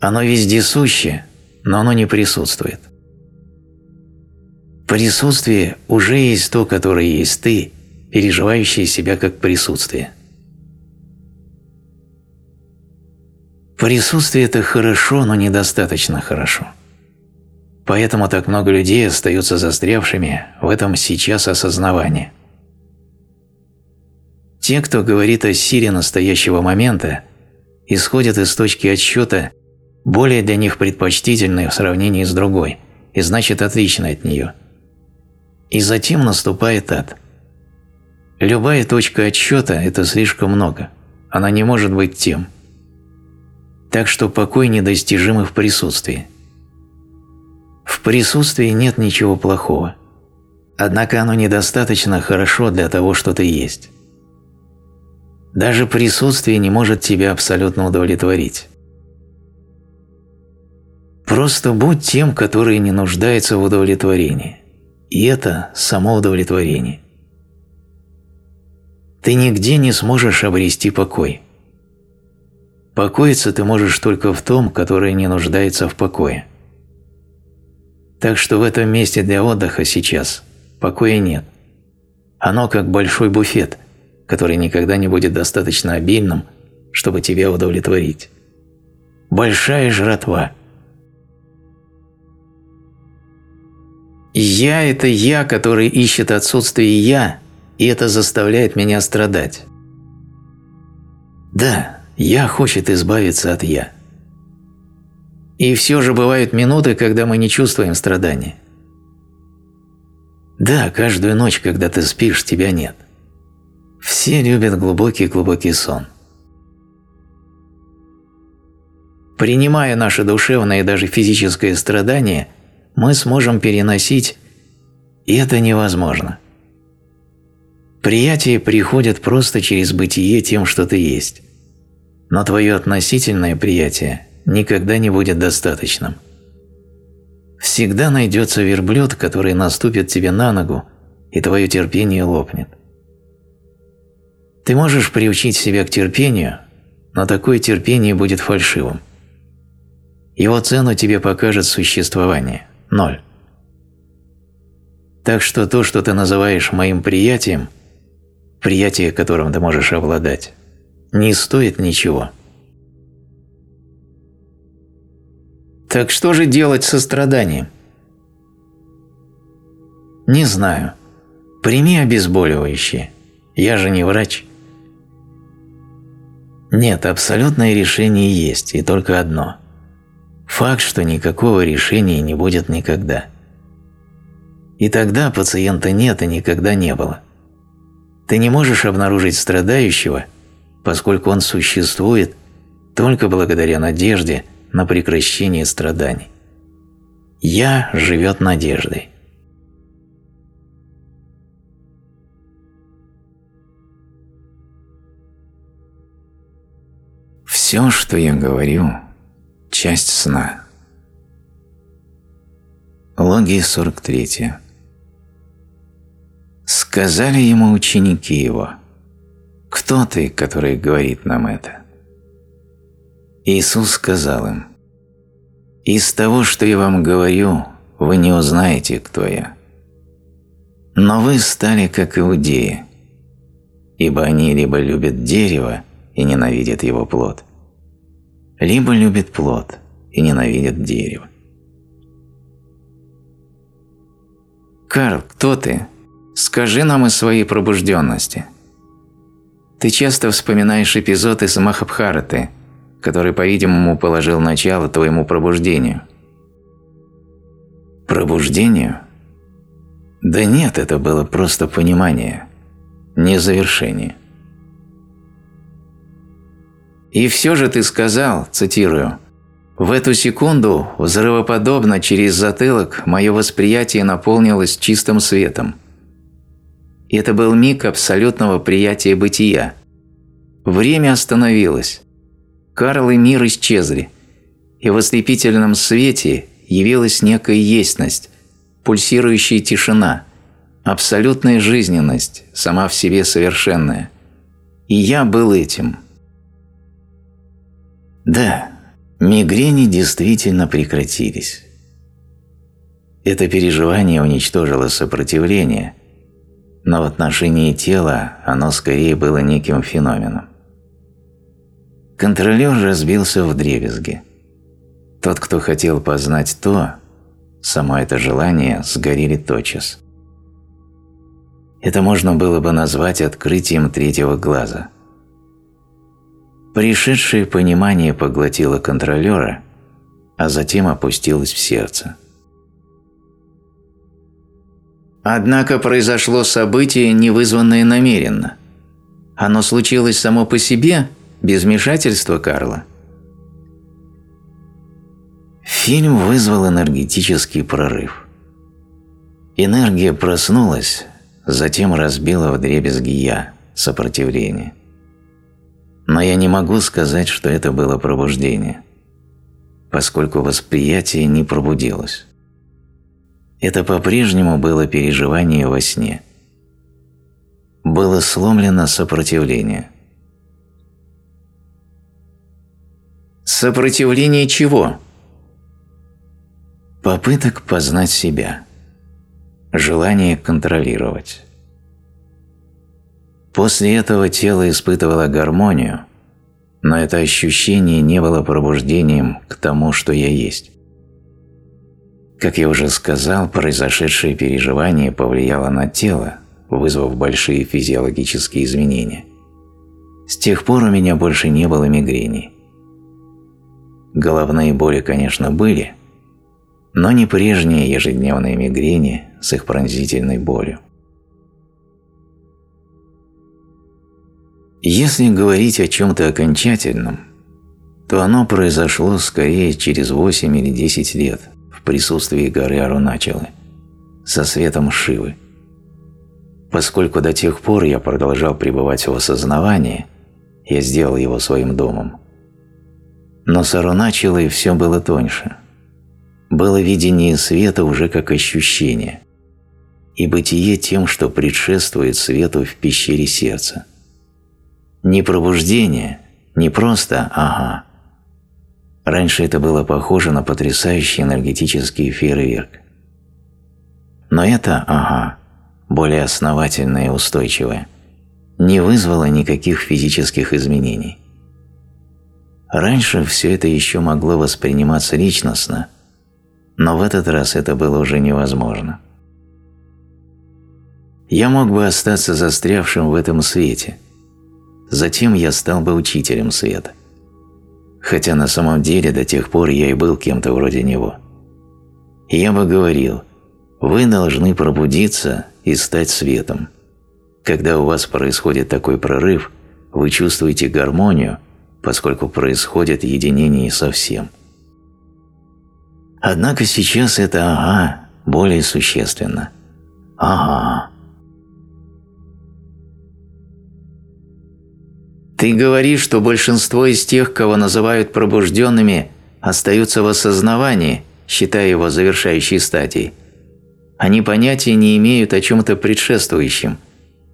Оно вездесуще, но оно не присутствует. Присутствие уже есть то, которое есть ты, переживающее себя как присутствие. Присутствие – это хорошо, но недостаточно хорошо. Поэтому так много людей остаются застрявшими в этом сейчас осознавании. Те, кто говорит о силе настоящего момента, исходят из точки отсчета, более для них предпочтительной в сравнении с другой, и значит отличной от нее. И затем наступает ад. Любая точка отсчета – это слишком много. Она не может быть тем. Так что покой недостижим в присутствии. В присутствии нет ничего плохого. Однако оно недостаточно хорошо для того, что ты есть. Даже присутствие не может тебя абсолютно удовлетворить. Просто будь тем, который не нуждается в удовлетворении. И это само удовлетворение. Ты нигде не сможешь обрести покой. Покоиться ты можешь только в том, который не нуждается в покое. Так что в этом месте для отдыха сейчас покоя нет. Оно как большой буфет, который никогда не будет достаточно обильным, чтобы тебя удовлетворить. Большая жратва. «Я» – это «я», который ищет отсутствие «я», и это заставляет меня страдать. Да, «я» хочет избавиться от «я». И все же бывают минуты, когда мы не чувствуем страдания. Да, каждую ночь, когда ты спишь, тебя нет. Все любят глубокий-глубокий сон. Принимая наше душевное и даже физическое страдание, мы сможем переносить, и это невозможно. Приятие приходит просто через бытие тем, что ты есть. Но твое относительное приятие никогда не будет достаточным. Всегда найдется верблюд, который наступит тебе на ногу, и твое терпение лопнет. Ты можешь приучить себя к терпению, но такое терпение будет фальшивым. Его цену тебе покажет существование – ноль. Так что то, что ты называешь моим приятием, приятие, которым ты можешь обладать, не стоит ничего. Так что же делать со страданием? Не знаю. Прими обезболивающее. Я же не врач. Нет, абсолютное решение есть, и только одно. Факт, что никакого решения не будет никогда. И тогда пациента нет и никогда не было. Ты не можешь обнаружить страдающего, поскольку он существует только благодаря надежде на прекращение страданий. «Я» живет надеждой. Все, что я говорю, часть сна. Логия 43. Сказали ему ученики его, «Кто ты, который говорит нам это?» Иисус сказал им, «Из того, что я вам говорю, вы не узнаете, кто я. Но вы стали как иудеи, ибо они либо любят дерево и ненавидят его плод, либо любят плод и ненавидят дерево. «Карл, кто ты? Скажи нам о своей пробужденности. Ты часто вспоминаешь эпизод из Махабхараты, который, по-видимому, положил начало твоему пробуждению». «Пробуждению?» Да нет, это было просто понимание, не завершение. И все же ты сказал, цитирую, «В эту секунду, взрывоподобно через затылок, мое восприятие наполнилось чистым светом. И это был миг абсолютного приятия бытия. Время остановилось. Карл и мир исчезли, и в ослепительном свете явилась некая естьность, пульсирующая тишина, абсолютная жизненность, сама в себе совершенная. И я был этим – да, мигрени действительно прекратились. Это переживание уничтожило сопротивление, но в отношении тела оно скорее было неким феноменом. Контролер разбился в дребезги. Тот, кто хотел познать то, само это желание сгорели тотчас. Это можно было бы назвать открытием третьего глаза – Пришедшее понимание поглотило контролера, а затем опустилось в сердце. Однако произошло событие, не вызванное намеренно. Оно случилось само по себе, без вмешательства Карла. Фильм вызвал энергетический прорыв. Энергия проснулась, затем разбила вдребезги «я» сопротивление. Но я не могу сказать, что это было пробуждение, поскольку восприятие не пробудилось. Это по-прежнему было переживание во сне. Было сломлено сопротивление. Сопротивление чего? Попыток познать себя. Желание контролировать. После этого тело испытывало гармонию, но это ощущение не было пробуждением к тому, что я есть. Как я уже сказал, произошедшее переживание повлияло на тело, вызвав большие физиологические изменения. С тех пор у меня больше не было мигрени. Головные боли, конечно, были, но не прежние ежедневные мигрени с их пронзительной болью. Если говорить о чем-то окончательном, то оно произошло скорее через 8 или 10 лет присутствии горы Аруначалы со светом Шивы. Поскольку до тех пор я продолжал пребывать в осознавании, я сделал его своим домом. Но с Аруначалой все было тоньше. Было видение света уже как ощущение, и бытие тем, что предшествует свету в пещере сердца. Не пробуждение, не просто «ага». Раньше это было похоже на потрясающий энергетический фейерверк. Но это «ага», более основательное и устойчивое, не вызвало никаких физических изменений. Раньше все это еще могло восприниматься личностно, но в этот раз это было уже невозможно. Я мог бы остаться застрявшим в этом свете. Затем я стал бы учителем света. Хотя на самом деле до тех пор я и был кем-то вроде него. я бы говорил, вы должны пробудиться и стать светом. Когда у вас происходит такой прорыв, вы чувствуете гармонию, поскольку происходит единение со всем. Однако сейчас это «ага» более существенно. «Ага». Ты говоришь, что большинство из тех, кого называют пробужденными, остаются в осознавании, считая его завершающей стадией. Они понятия не имеют о чем-то предшествующем,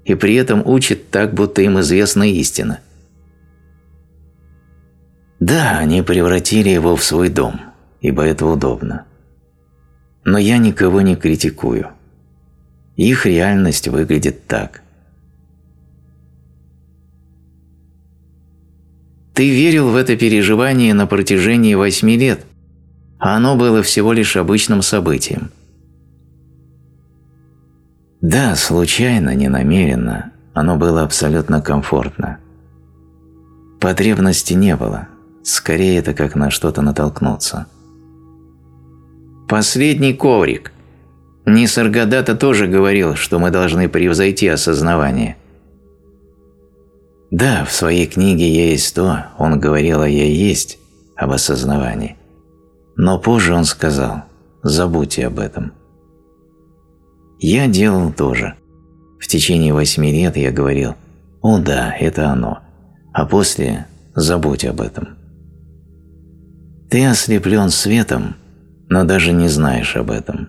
и при этом учат так, будто им известна истина. Да, они превратили его в свой дом, ибо это удобно. Но я никого не критикую. Их реальность выглядит так – Ты верил в это переживание на протяжении восьми лет, а оно было всего лишь обычным событием. Да, случайно, ненамеренно, оно было абсолютно комфортно. Потребности не было, скорее это как на что-то натолкнуться. Последний коврик. Нисаргадата тоже говорил, что мы должны превзойти осознавание. Да, в своей книге «Я есть то» он говорил о «Я есть», об осознавании. Но позже он сказал «Забудьте об этом». Я делал то же. В течение восьми лет я говорил «О да, это оно», а после «Забудь об этом». Ты ослеплен светом, но даже не знаешь об этом.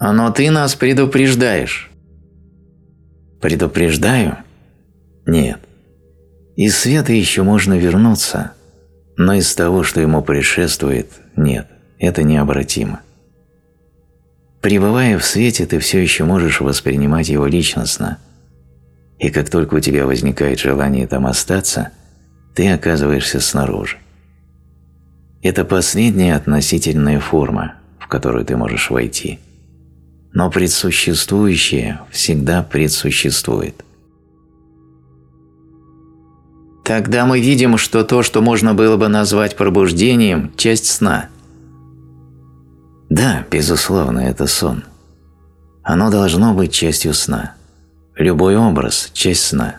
Но ты нас предупреждаешь. Предупреждаю? Нет. Из света еще можно вернуться, но из того, что ему предшествует, нет, это необратимо. Пребывая в свете, ты все еще можешь воспринимать его личностно, и как только у тебя возникает желание там остаться, ты оказываешься снаружи. Это последняя относительная форма, в которую ты можешь войти – но предсуществующее всегда предсуществует. Тогда мы видим, что то, что можно было бы назвать пробуждением, часть сна. Да, безусловно, это сон. Оно должно быть частью сна. Любой образ – часть сна.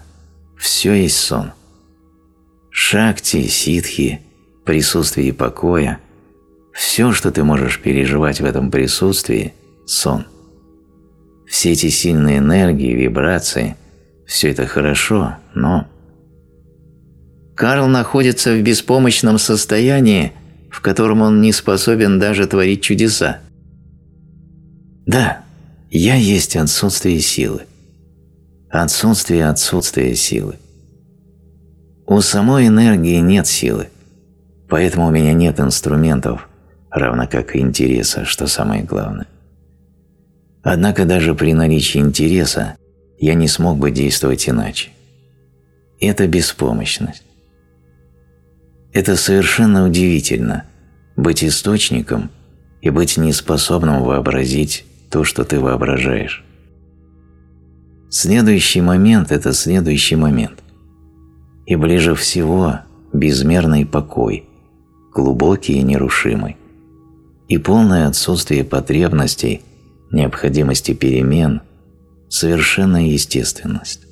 Все есть сон. Шакти, ситхи, присутствие покоя – все, что ты можешь переживать в этом присутствии – сон. Все эти сильные энергии, вибрации – все это хорошо, но… Карл находится в беспомощном состоянии, в котором он не способен даже творить чудеса. Да, я есть отсутствие силы. Отсутствие отсутствия силы. У самой энергии нет силы, поэтому у меня нет инструментов, равно как и интереса, что самое главное. Однако даже при наличии интереса я не смог бы действовать иначе. Это беспомощность. Это совершенно удивительно – быть источником и быть неспособным вообразить то, что ты воображаешь. Следующий момент – это следующий момент. И ближе всего безмерный покой, глубокий и нерушимый, и полное отсутствие потребностей – необходимости перемен – совершенная естественность.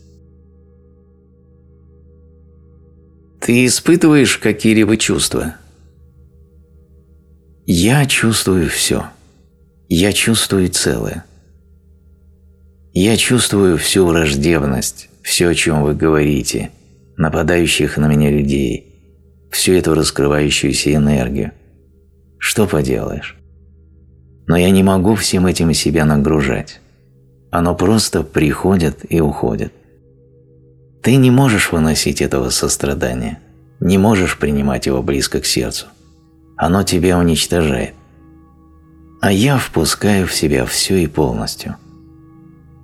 Ты испытываешь какие-либо чувства? Я чувствую все. Я чувствую целое. Я чувствую всю враждебность, все, о чем вы говорите, нападающих на меня людей, всю эту раскрывающуюся энергию. Что поделаешь? Но я не могу всем этим себя нагружать. Оно просто приходит и уходит. Ты не можешь выносить этого сострадания, не можешь принимать его близко к сердцу. Оно тебя уничтожает. А я впускаю в себя все и полностью.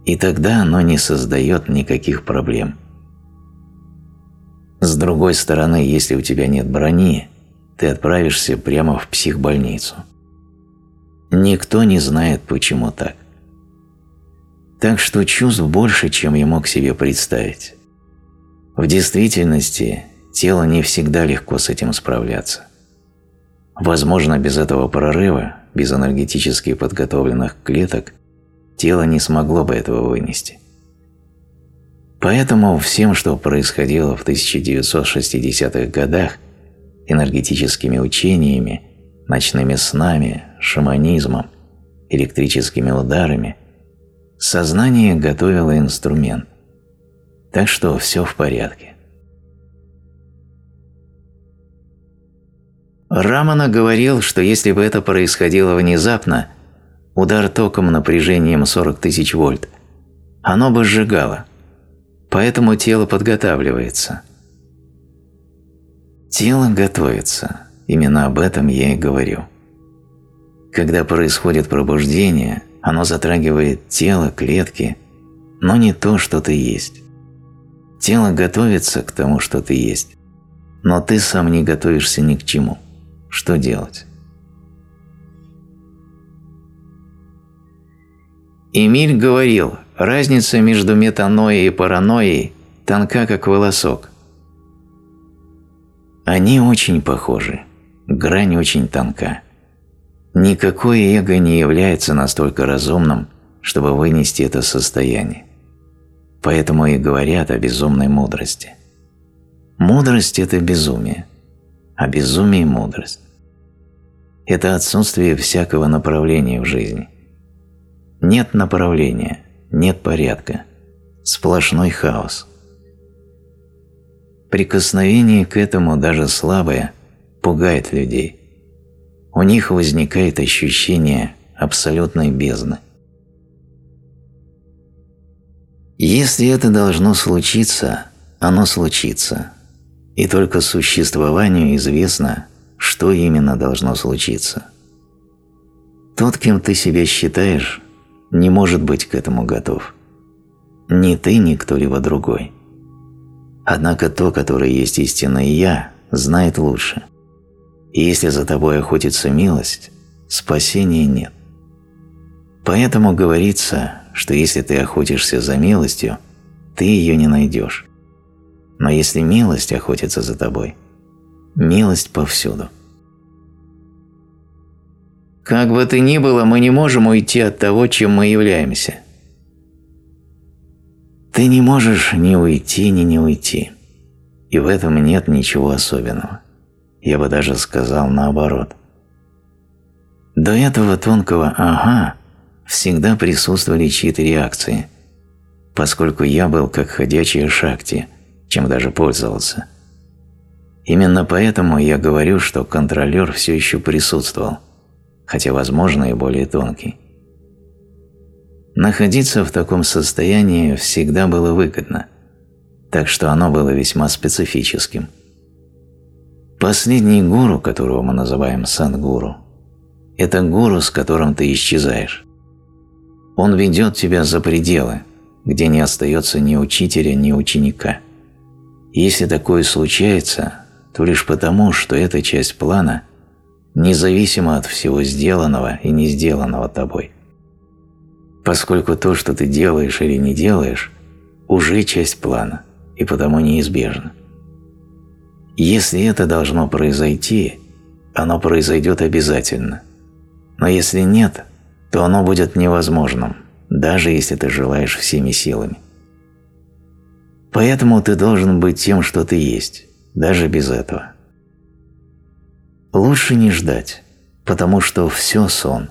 И тогда оно не создает никаких проблем. С другой стороны, если у тебя нет брони, ты отправишься прямо в психбольницу. Никто не знает, почему так. Так что чувств больше, чем я мог себе представить. В действительности тело не всегда легко с этим справляться. Возможно, без этого прорыва, без энергетически подготовленных клеток, тело не смогло бы этого вынести. Поэтому всем, что происходило в 1960-х годах, энергетическими учениями, ночными снами, шаманизмом, электрическими ударами, сознание готовило инструмент, так что все в порядке. Рамана говорил, что если бы это происходило внезапно, удар током напряжением 40 тысяч вольт, оно бы сжигало. Поэтому тело подготавливается. Тело готовится. Именно об этом я и говорю. Когда происходит пробуждение, оно затрагивает тело, клетки, но не то, что ты есть. Тело готовится к тому, что ты есть, но ты сам не готовишься ни к чему. Что делать? Эмиль говорил, разница между метаноей и паранойей тонка, как волосок. Они очень похожи, грань очень тонка. Никакое эго не является настолько разумным, чтобы вынести это состояние. Поэтому и говорят о безумной мудрости. Мудрость – это безумие, а безумие – мудрость. Это отсутствие всякого направления в жизни. Нет направления, нет порядка, сплошной хаос. Прикосновение к этому, даже слабое, пугает людей. У них возникает ощущение абсолютной бездны. Если это должно случиться, оно случится, и только существованию известно, что именно должно случиться. Тот, кем ты себя считаешь, не может быть к этому готов. Ни ты, ни кто-либо другой. Однако то, которое есть истинное «я», знает лучше. Если за тобой охотится милость, спасения нет. Поэтому говорится, что если ты охотишься за милостью, ты ее не найдешь. Но если милость охотится за тобой, милость повсюду. Как бы то ни было, мы не можем уйти от того, чем мы являемся. Ты не можешь ни уйти, ни не уйти. И в этом нет ничего особенного. Я бы даже сказал наоборот. До этого тонкого «ага» всегда присутствовали чьи-то реакции, поскольку я был как ходячая шахти, чем даже пользовался. Именно поэтому я говорю, что контролер все еще присутствовал, хотя, возможно, и более тонкий. Находиться в таком состоянии всегда было выгодно, так что оно было весьма специфическим. Последний гуру, которого мы называем садгуру, это гуру, с которым ты исчезаешь. Он ведет тебя за пределы, где не остается ни учителя, ни ученика. Если такое случается, то лишь потому, что эта часть плана независима от всего сделанного и не сделанного тобой. Поскольку то, что ты делаешь или не делаешь, уже часть плана и потому неизбежно. Если это должно произойти, оно произойдет обязательно. Но если нет – то оно будет невозможным, даже если ты желаешь всеми силами. Поэтому ты должен быть тем, что ты есть, даже без этого. Лучше не ждать, потому что все сон.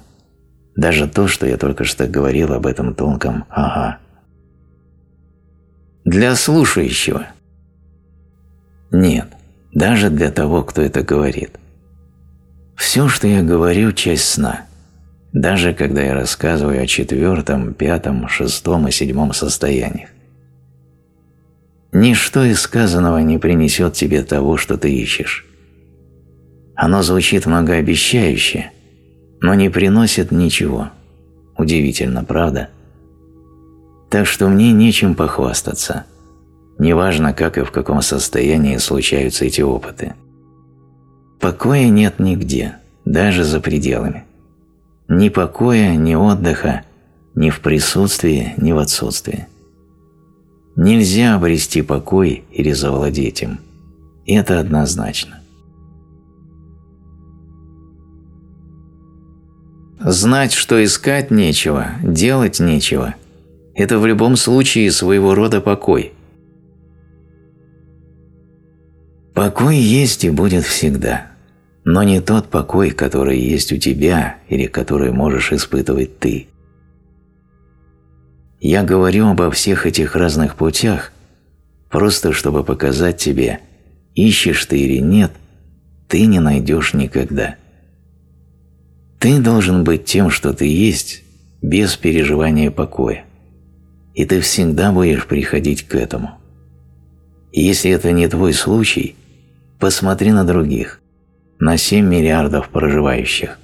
Даже то, что я только что говорил об этом тонком «ага». Для слушающего. Нет, даже для того, кто это говорит. Все, что я говорю, часть сна. Даже когда я рассказываю о четвертом, пятом, шестом и седьмом состояниях. Ничто из сказанного не принесет тебе того, что ты ищешь. Оно звучит многообещающе, но не приносит ничего. Удивительно, правда? Так что мне нечем похвастаться. Неважно, как и в каком состоянии случаются эти опыты. Покоя нет нигде, даже за пределами. Ни покоя, ни отдыха, ни в присутствии, ни в отсутствии. Нельзя обрести покой или завладеть им. Это однозначно. Знать, что искать нечего, делать нечего – это в любом случае своего рода покой. Покой есть и будет всегда, но не тот покой, который есть у тебя или который можешь испытывать ты. Я говорю обо всех этих разных путях, просто чтобы показать тебе, ищешь ты или нет, ты не найдешь никогда. Ты должен быть тем, что ты есть, без переживания покоя. И ты всегда будешь приходить к этому. Если это не твой случай, посмотри на других, на 7 миллиардов проживающих.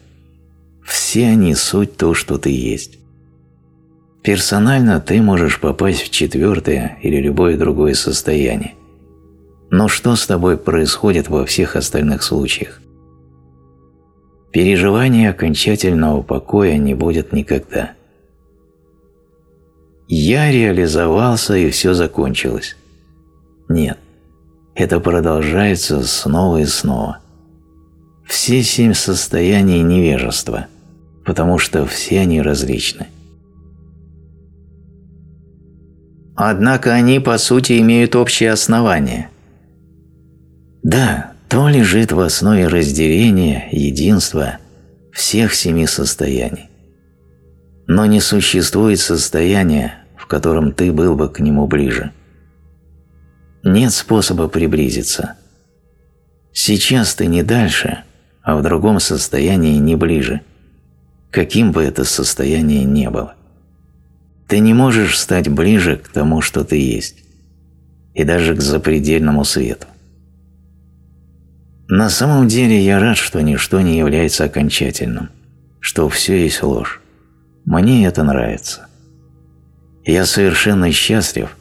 Все они суть то, что ты есть. Персонально ты можешь попасть в четвертое или любое другое состояние. Но что с тобой происходит во всех остальных случаях? Переживания окончательного покоя не будет никогда. Я реализовался и все закончилось. Нет, это продолжается снова и снова. Все семь состояний невежества, потому что все они различны. Однако они, по сути, имеют общее основание. Да, то лежит в основе разделения, единства всех семи состояний. Но не существует состояния, в котором ты был бы к нему ближе. Нет способа приблизиться. Сейчас ты не дальше, а в другом состоянии не ближе, каким бы это состояние ни было. Ты не можешь стать ближе к тому, что ты есть, и даже к запредельному свету. На самом деле я рад, что ничто не является окончательным, что все есть ложь. Мне это нравится. Я совершенно счастлив,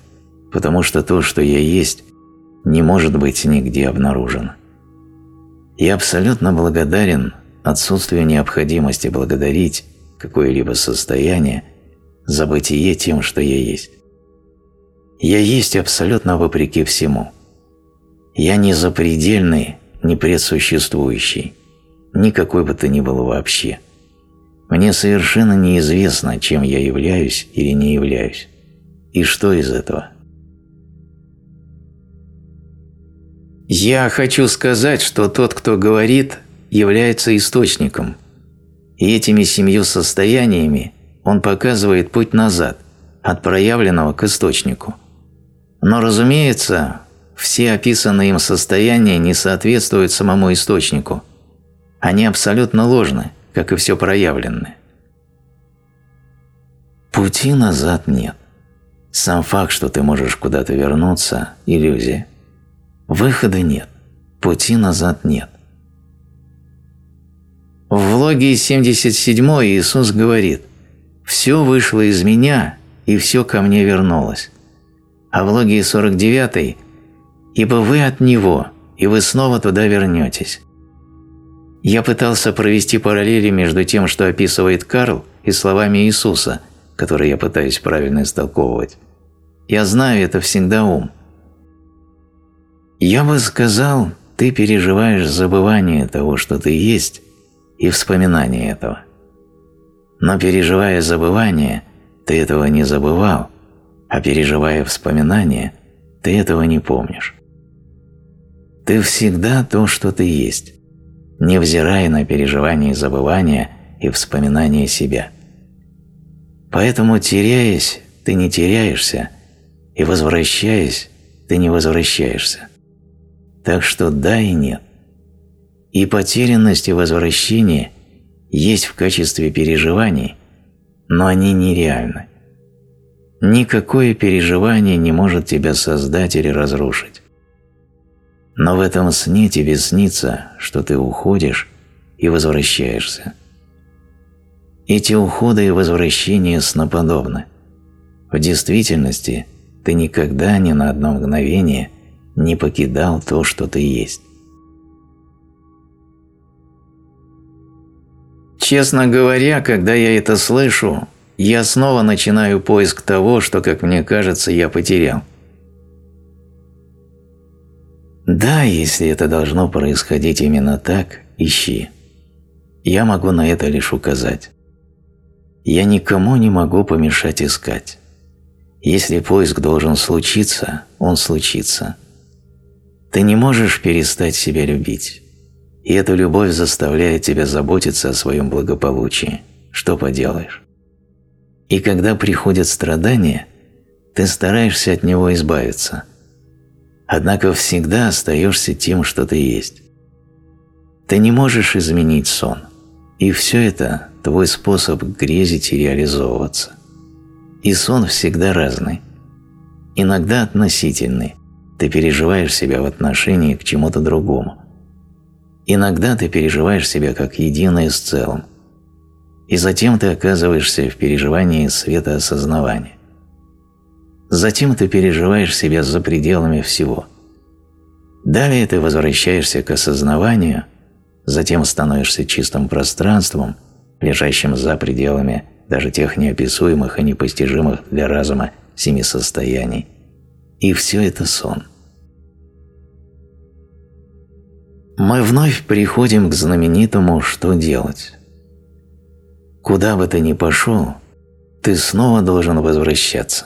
потому что то, что я есть, не может быть нигде обнаружено. Я абсолютно благодарен отсутствию необходимости благодарить какое-либо состояние за бытие тем, что я есть. Я есть абсолютно вопреки всему. Я не запредельный, не предсуществующий, никакой бы то ни было вообще. Мне совершенно неизвестно, чем я являюсь или не являюсь. И что из этого? Я хочу сказать, что тот, кто говорит, является источником. И этими семью состояниями он показывает путь назад, от проявленного к источнику. Но, разумеется, все описанные им состояния не соответствуют самому источнику. Они абсолютно ложны, как и все проявленное. Пути назад нет. Сам факт, что ты можешь куда-то вернуться – иллюзия. Выхода нет. Пути назад нет. В влоге 77 Иисус говорит все вышло из меня, и все ко мне вернулось. А в логии 49 «Ибо вы от Него, и вы снова туда вернетесь». Я пытался провести параллели между тем, что описывает Карл, и словами Иисуса, которые я пытаюсь правильно истолковывать. Я знаю, это всегда ум. Я бы сказал, ты переживаешь забывание того, что ты есть, и вспоминание этого. Но переживая забывание, ты этого не забывал, а переживая вспоминание, ты этого не помнишь. Ты всегда то, что ты есть, невзирая на переживания и забывания и вспоминания себя. Поэтому, теряясь, ты не теряешься, и возвращаясь, ты не возвращаешься. Так что да и нет. И потерянность и возвращение есть в качестве переживаний, но они нереальны. Никакое переживание не может тебя создать или разрушить. Но в этом сне тебе снится, что ты уходишь и возвращаешься. Эти уходы и возвращения сноподобны. В действительности ты никогда ни на одно мгновение не покидал то, что ты есть. Честно говоря, когда я это слышу, я снова начинаю поиск того, что, как мне кажется, я потерял. Да, если это должно происходить именно так, ищи. Я могу на это лишь указать. Я никому не могу помешать искать. Если поиск должен случиться, он случится. Ты не можешь перестать себя любить. И эта любовь заставляет тебя заботиться о своем благополучии. Что поделаешь? И когда приходят страдания, ты стараешься от него избавиться. Однако всегда остаешься тем, что ты есть. Ты не можешь изменить сон. И все это – твой способ грезить и реализовываться. И сон всегда разный. Иногда относительный. Ты переживаешь себя в отношении к чему-то другому. Иногда ты переживаешь себя как единое с целым. И затем ты оказываешься в переживании света осознавания. Затем ты переживаешь себя за пределами всего. Далее ты возвращаешься к осознаванию, затем становишься чистым пространством, лежащим за пределами даже тех неописуемых и непостижимых для разума семи состояний. И все это сон. мы вновь приходим к знаменитому «что делать?». Куда бы ты ни пошел, ты снова должен возвращаться.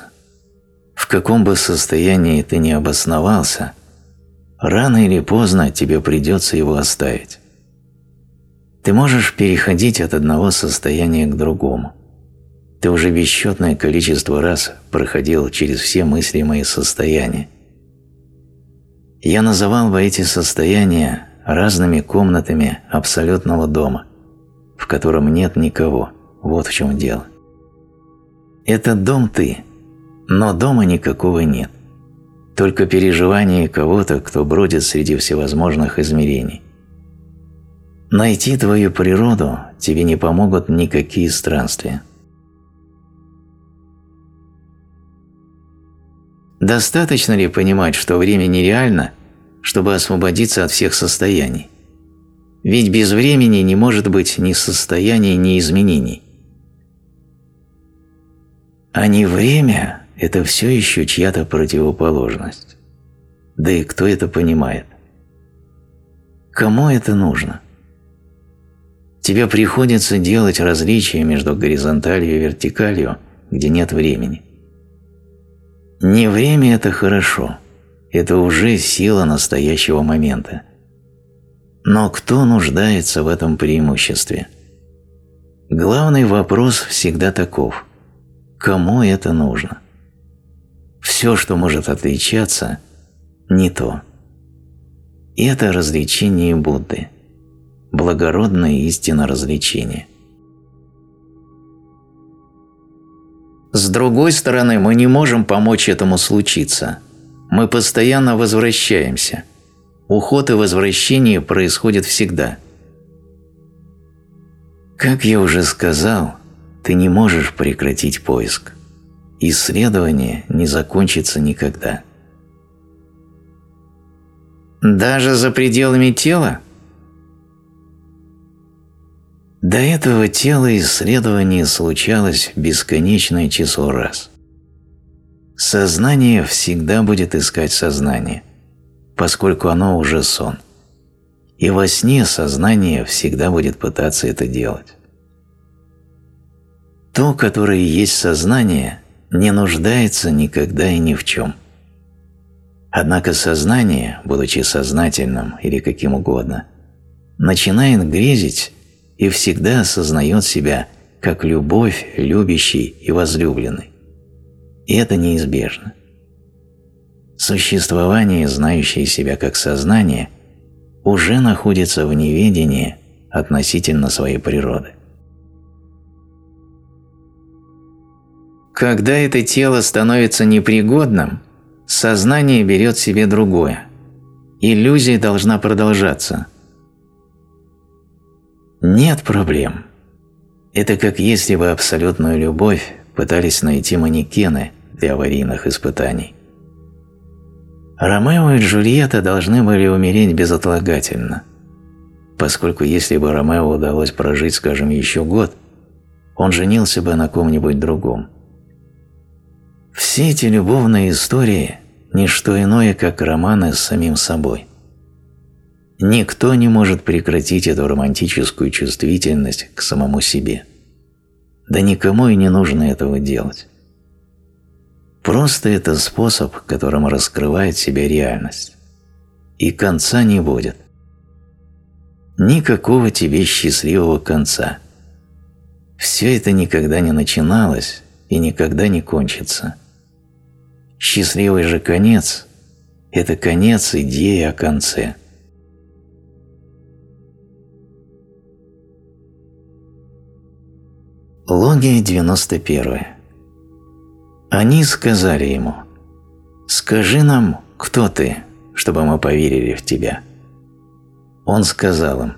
В каком бы состоянии ты ни обосновался, рано или поздно тебе придется его оставить. Ты можешь переходить от одного состояния к другому. Ты уже бесчетное количество раз проходил через все мыслимые состояния. Я называл бы эти состояния разными комнатами абсолютного дома, в котором нет никого. Вот в чем дело. Этот дом ты, но дома никакого нет. Только переживание кого-то, кто бродит среди всевозможных измерений. Найти твою природу тебе не помогут никакие странствия. Достаточно ли понимать, что время нереально – чтобы освободиться от всех состояний. Ведь без времени не может быть ни состояний, ни изменений. А не время – это все еще чья-то противоположность. Да и кто это понимает? Кому это нужно? Тебе приходится делать различия между горизонталью и вертикалью, где нет времени. Не время – это хорошо – это уже сила настоящего момента. Но кто нуждается в этом преимуществе? Главный вопрос всегда таков – кому это нужно? Все, что может отличаться, не то. Это развлечение Будды, благородная истина развлечения. С другой стороны, мы не можем помочь этому случиться – мы постоянно возвращаемся. Уход и возвращение происходят всегда. Как я уже сказал, ты не можешь прекратить поиск. Исследование не закончится никогда. Даже за пределами тела? До этого тела исследование случалось бесконечное число раз. Сознание всегда будет искать сознание, поскольку оно уже сон. И во сне сознание всегда будет пытаться это делать. То, которое есть сознание, не нуждается никогда и ни в чем. Однако сознание, будучи сознательным или каким угодно, начинает грезить и всегда осознает себя как любовь, любящий и возлюбленный. И это неизбежно. Существование, знающее себя как сознание, уже находится в неведении относительно своей природы. Когда это тело становится непригодным, сознание берет себе другое. Иллюзия должна продолжаться. Нет проблем. Это как если бы абсолютную любовь пытались найти манекены для аварийных испытаний. Ромео и Джульетта должны были умереть безотлагательно, поскольку если бы Ромео удалось прожить, скажем, еще год, он женился бы на ком-нибудь другом. Все эти любовные истории – не что иное, как романы с самим собой. Никто не может прекратить эту романтическую чувствительность к самому себе. Да никому и не нужно этого делать. Просто это способ, которым раскрывает себя реальность. И конца не будет. Никакого тебе счастливого конца. Все это никогда не начиналось и никогда не кончится. Счастливый же конец – это конец идеи о конце. Логия 91. Они сказали ему, «Скажи нам, кто ты, чтобы мы поверили в тебя». Он сказал им,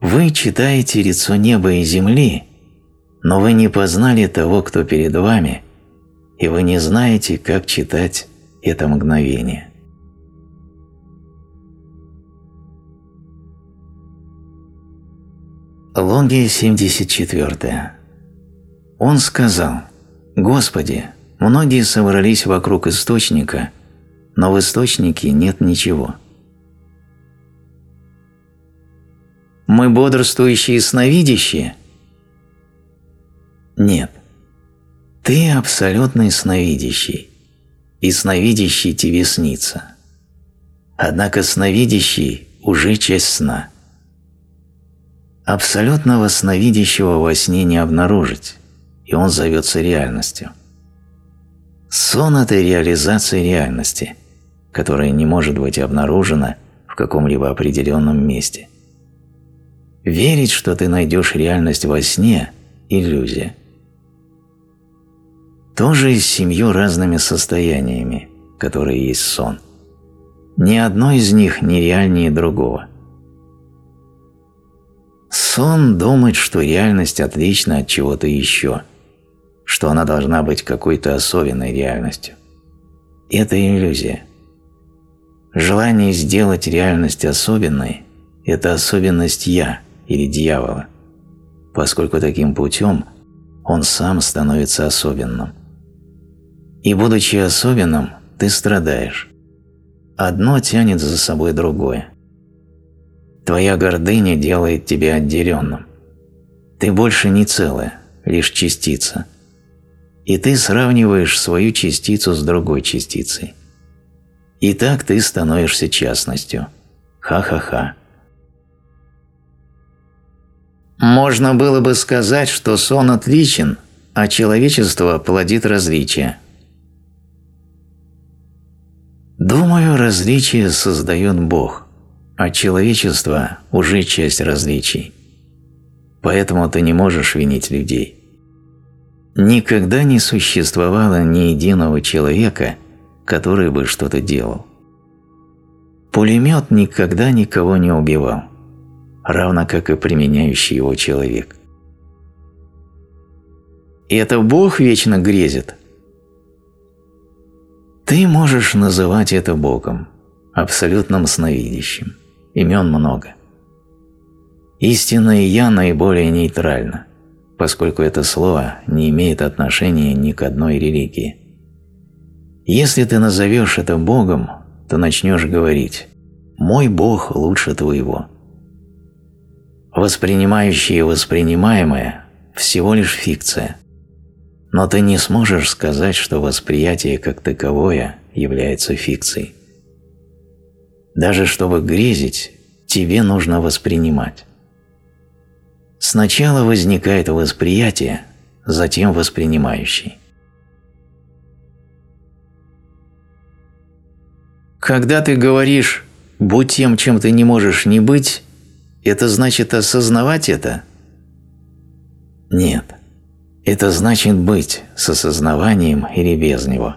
«Вы читаете лицо неба и земли, но вы не познали того, кто перед вами, и вы не знаете, как читать это мгновение. Логия 74. Он сказал, «Господи, многие собрались вокруг источника, но в источнике нет ничего». Мы бодрствующие сновидящие? Нет. Ты абсолютный сновидящий, и сновидящий тебе снится. Однако сновидящий уже часть сна. Абсолютного сновидящего во сне не обнаружить, и он зовется реальностью. Сон – это реализация реальности, которая не может быть обнаружена в каком-либо определенном месте. Верить, что ты найдешь реальность во сне – иллюзия – тоже и с семью разными состояниями, которые есть сон. Ни одно из них не реальнее другого. Сон думает, что реальность отлична от чего-то еще, что она должна быть какой-то особенной реальностью. Это иллюзия. Желание сделать реальность особенной – это особенность «я» или дьявола, поскольку таким путем он сам становится особенным – и будучи особенным, ты страдаешь. Одно тянет за собой другое. Твоя гордыня делает тебя отделенным. Ты больше не целая, лишь частица. И ты сравниваешь свою частицу с другой частицей. И так ты становишься частностью. Ха-ха-ха. Можно было бы сказать, что сон отличен, а человечество плодит различия. Думаю, различия создает Бог, а человечество уже часть различий. Поэтому ты не можешь винить людей. Никогда не существовало ни единого человека, который бы что-то делал. Пулемет никогда никого не убивал, равно как и применяющий его человек. И это Бог вечно грезит – ты можешь называть это Богом, абсолютным сновидящим. Имен много. Истинное «я» наиболее нейтрально, поскольку это слово не имеет отношения ни к одной религии. Если ты назовешь это Богом, то начнешь говорить «мой Бог лучше твоего». Воспринимающее воспринимаемое – всего лишь фикция. но ты не сможешь сказать, что восприятие как таковое является фикцией. Даже чтобы грезить, тебе нужно воспринимать. Сначала возникает восприятие, затем воспринимающий. Когда ты говоришь «будь тем, чем ты не можешь не быть», это значит осознавать это? Нет. Это значит быть с осознаванием или без него.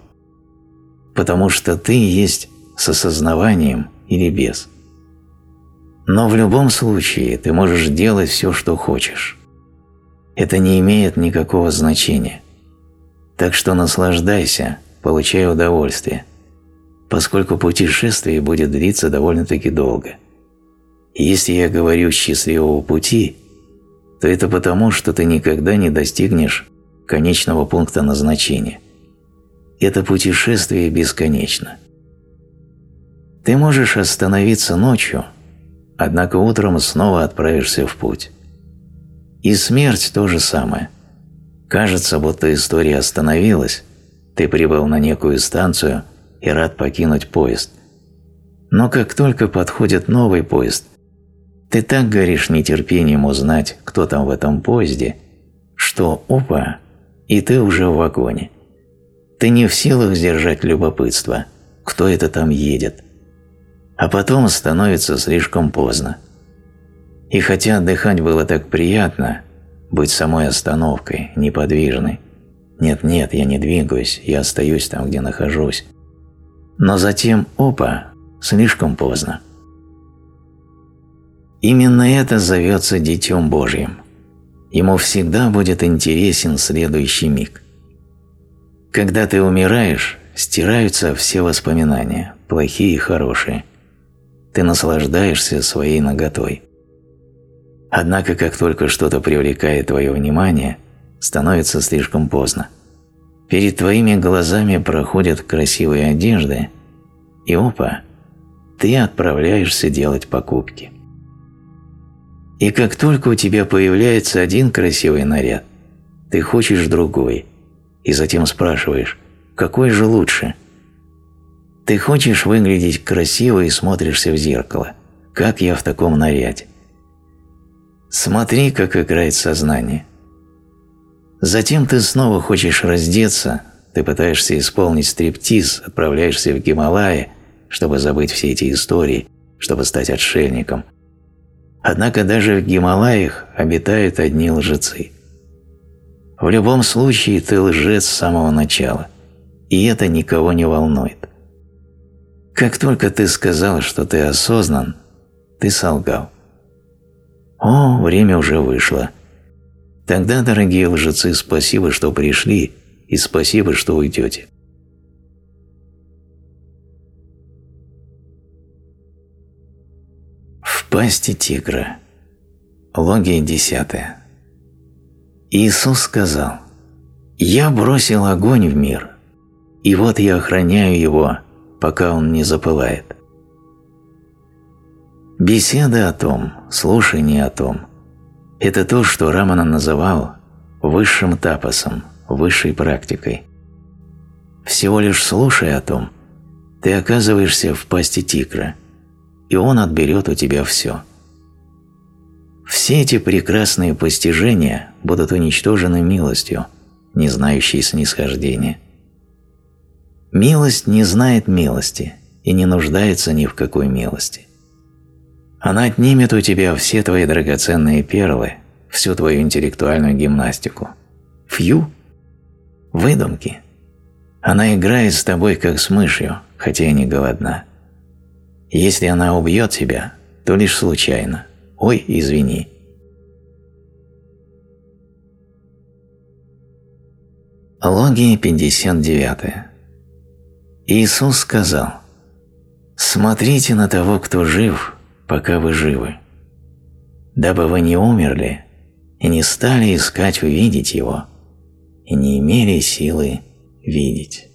Потому что ты есть с осознаванием или без. Но в любом случае ты можешь делать все, что хочешь. Это не имеет никакого значения. Так что наслаждайся, получай удовольствие, поскольку путешествие будет длиться довольно-таки долго. И если я говорю «счастливого пути», то это потому, что ты никогда не достигнешь конечного пункта назначения. Это путешествие бесконечно. Ты можешь остановиться ночью, однако утром снова отправишься в путь. И смерть то же самое. Кажется, будто история остановилась, ты прибыл на некую станцию и рад покинуть поезд. Но как только подходит новый поезд – ты так горишь нетерпением узнать, кто там в этом поезде, что опа, и ты уже в вагоне. Ты не в силах сдержать любопытство, кто это там едет. А потом становится слишком поздно. И хотя отдыхать было так приятно, быть самой остановкой, неподвижной, нет-нет, я не двигаюсь, я остаюсь там, где нахожусь. Но затем, опа, слишком поздно. Именно это зовется Детем Божьим. Ему всегда будет интересен следующий миг. Когда ты умираешь, стираются все воспоминания, плохие и хорошие. Ты наслаждаешься своей наготой. Однако, как только что-то привлекает твое внимание, становится слишком поздно. Перед твоими глазами проходят красивые одежды, и опа, ты отправляешься делать покупки. И как только у тебя появляется один красивый наряд, ты хочешь другой, и затем спрашиваешь, какой же лучше? Ты хочешь выглядеть красиво и смотришься в зеркало. Как я в таком наряде? Смотри, как играет сознание. Затем ты снова хочешь раздеться, ты пытаешься исполнить стриптиз, отправляешься в Гималаи, чтобы забыть все эти истории, чтобы стать отшельником – Однако даже в Гималаях обитают одни лжецы. В любом случае ты лжец с самого начала, и это никого не волнует. Как только ты сказал, что ты осознан, ты солгал. О, время уже вышло. Тогда, дорогие лжецы, спасибо, что пришли, и спасибо, что уйдете. пасти тигра. Логия десятая. Иисус сказал, «Я бросил огонь в мир, и вот я охраняю его, пока он не запылает». Беседа о том, слушание о том – это то, что Рамана называл высшим тапосом, высшей практикой. Всего лишь слушая о том, ты оказываешься в пасти тигра – и он отберет у тебя все. Все эти прекрасные постижения будут уничтожены милостью, не знающей снисхождения. Милость не знает милости и не нуждается ни в какой милости. Она отнимет у тебя все твои драгоценные перлы, всю твою интеллектуальную гимнастику. Фью? Выдумки. Она играет с тобой как с мышью, хотя и не голодна. Если она убьет тебя, то лишь случайно. Ой, извини. Логия 59. Иисус сказал, «Смотрите на того, кто жив, пока вы живы, дабы вы не умерли и не стали искать увидеть его, и не имели силы видеть».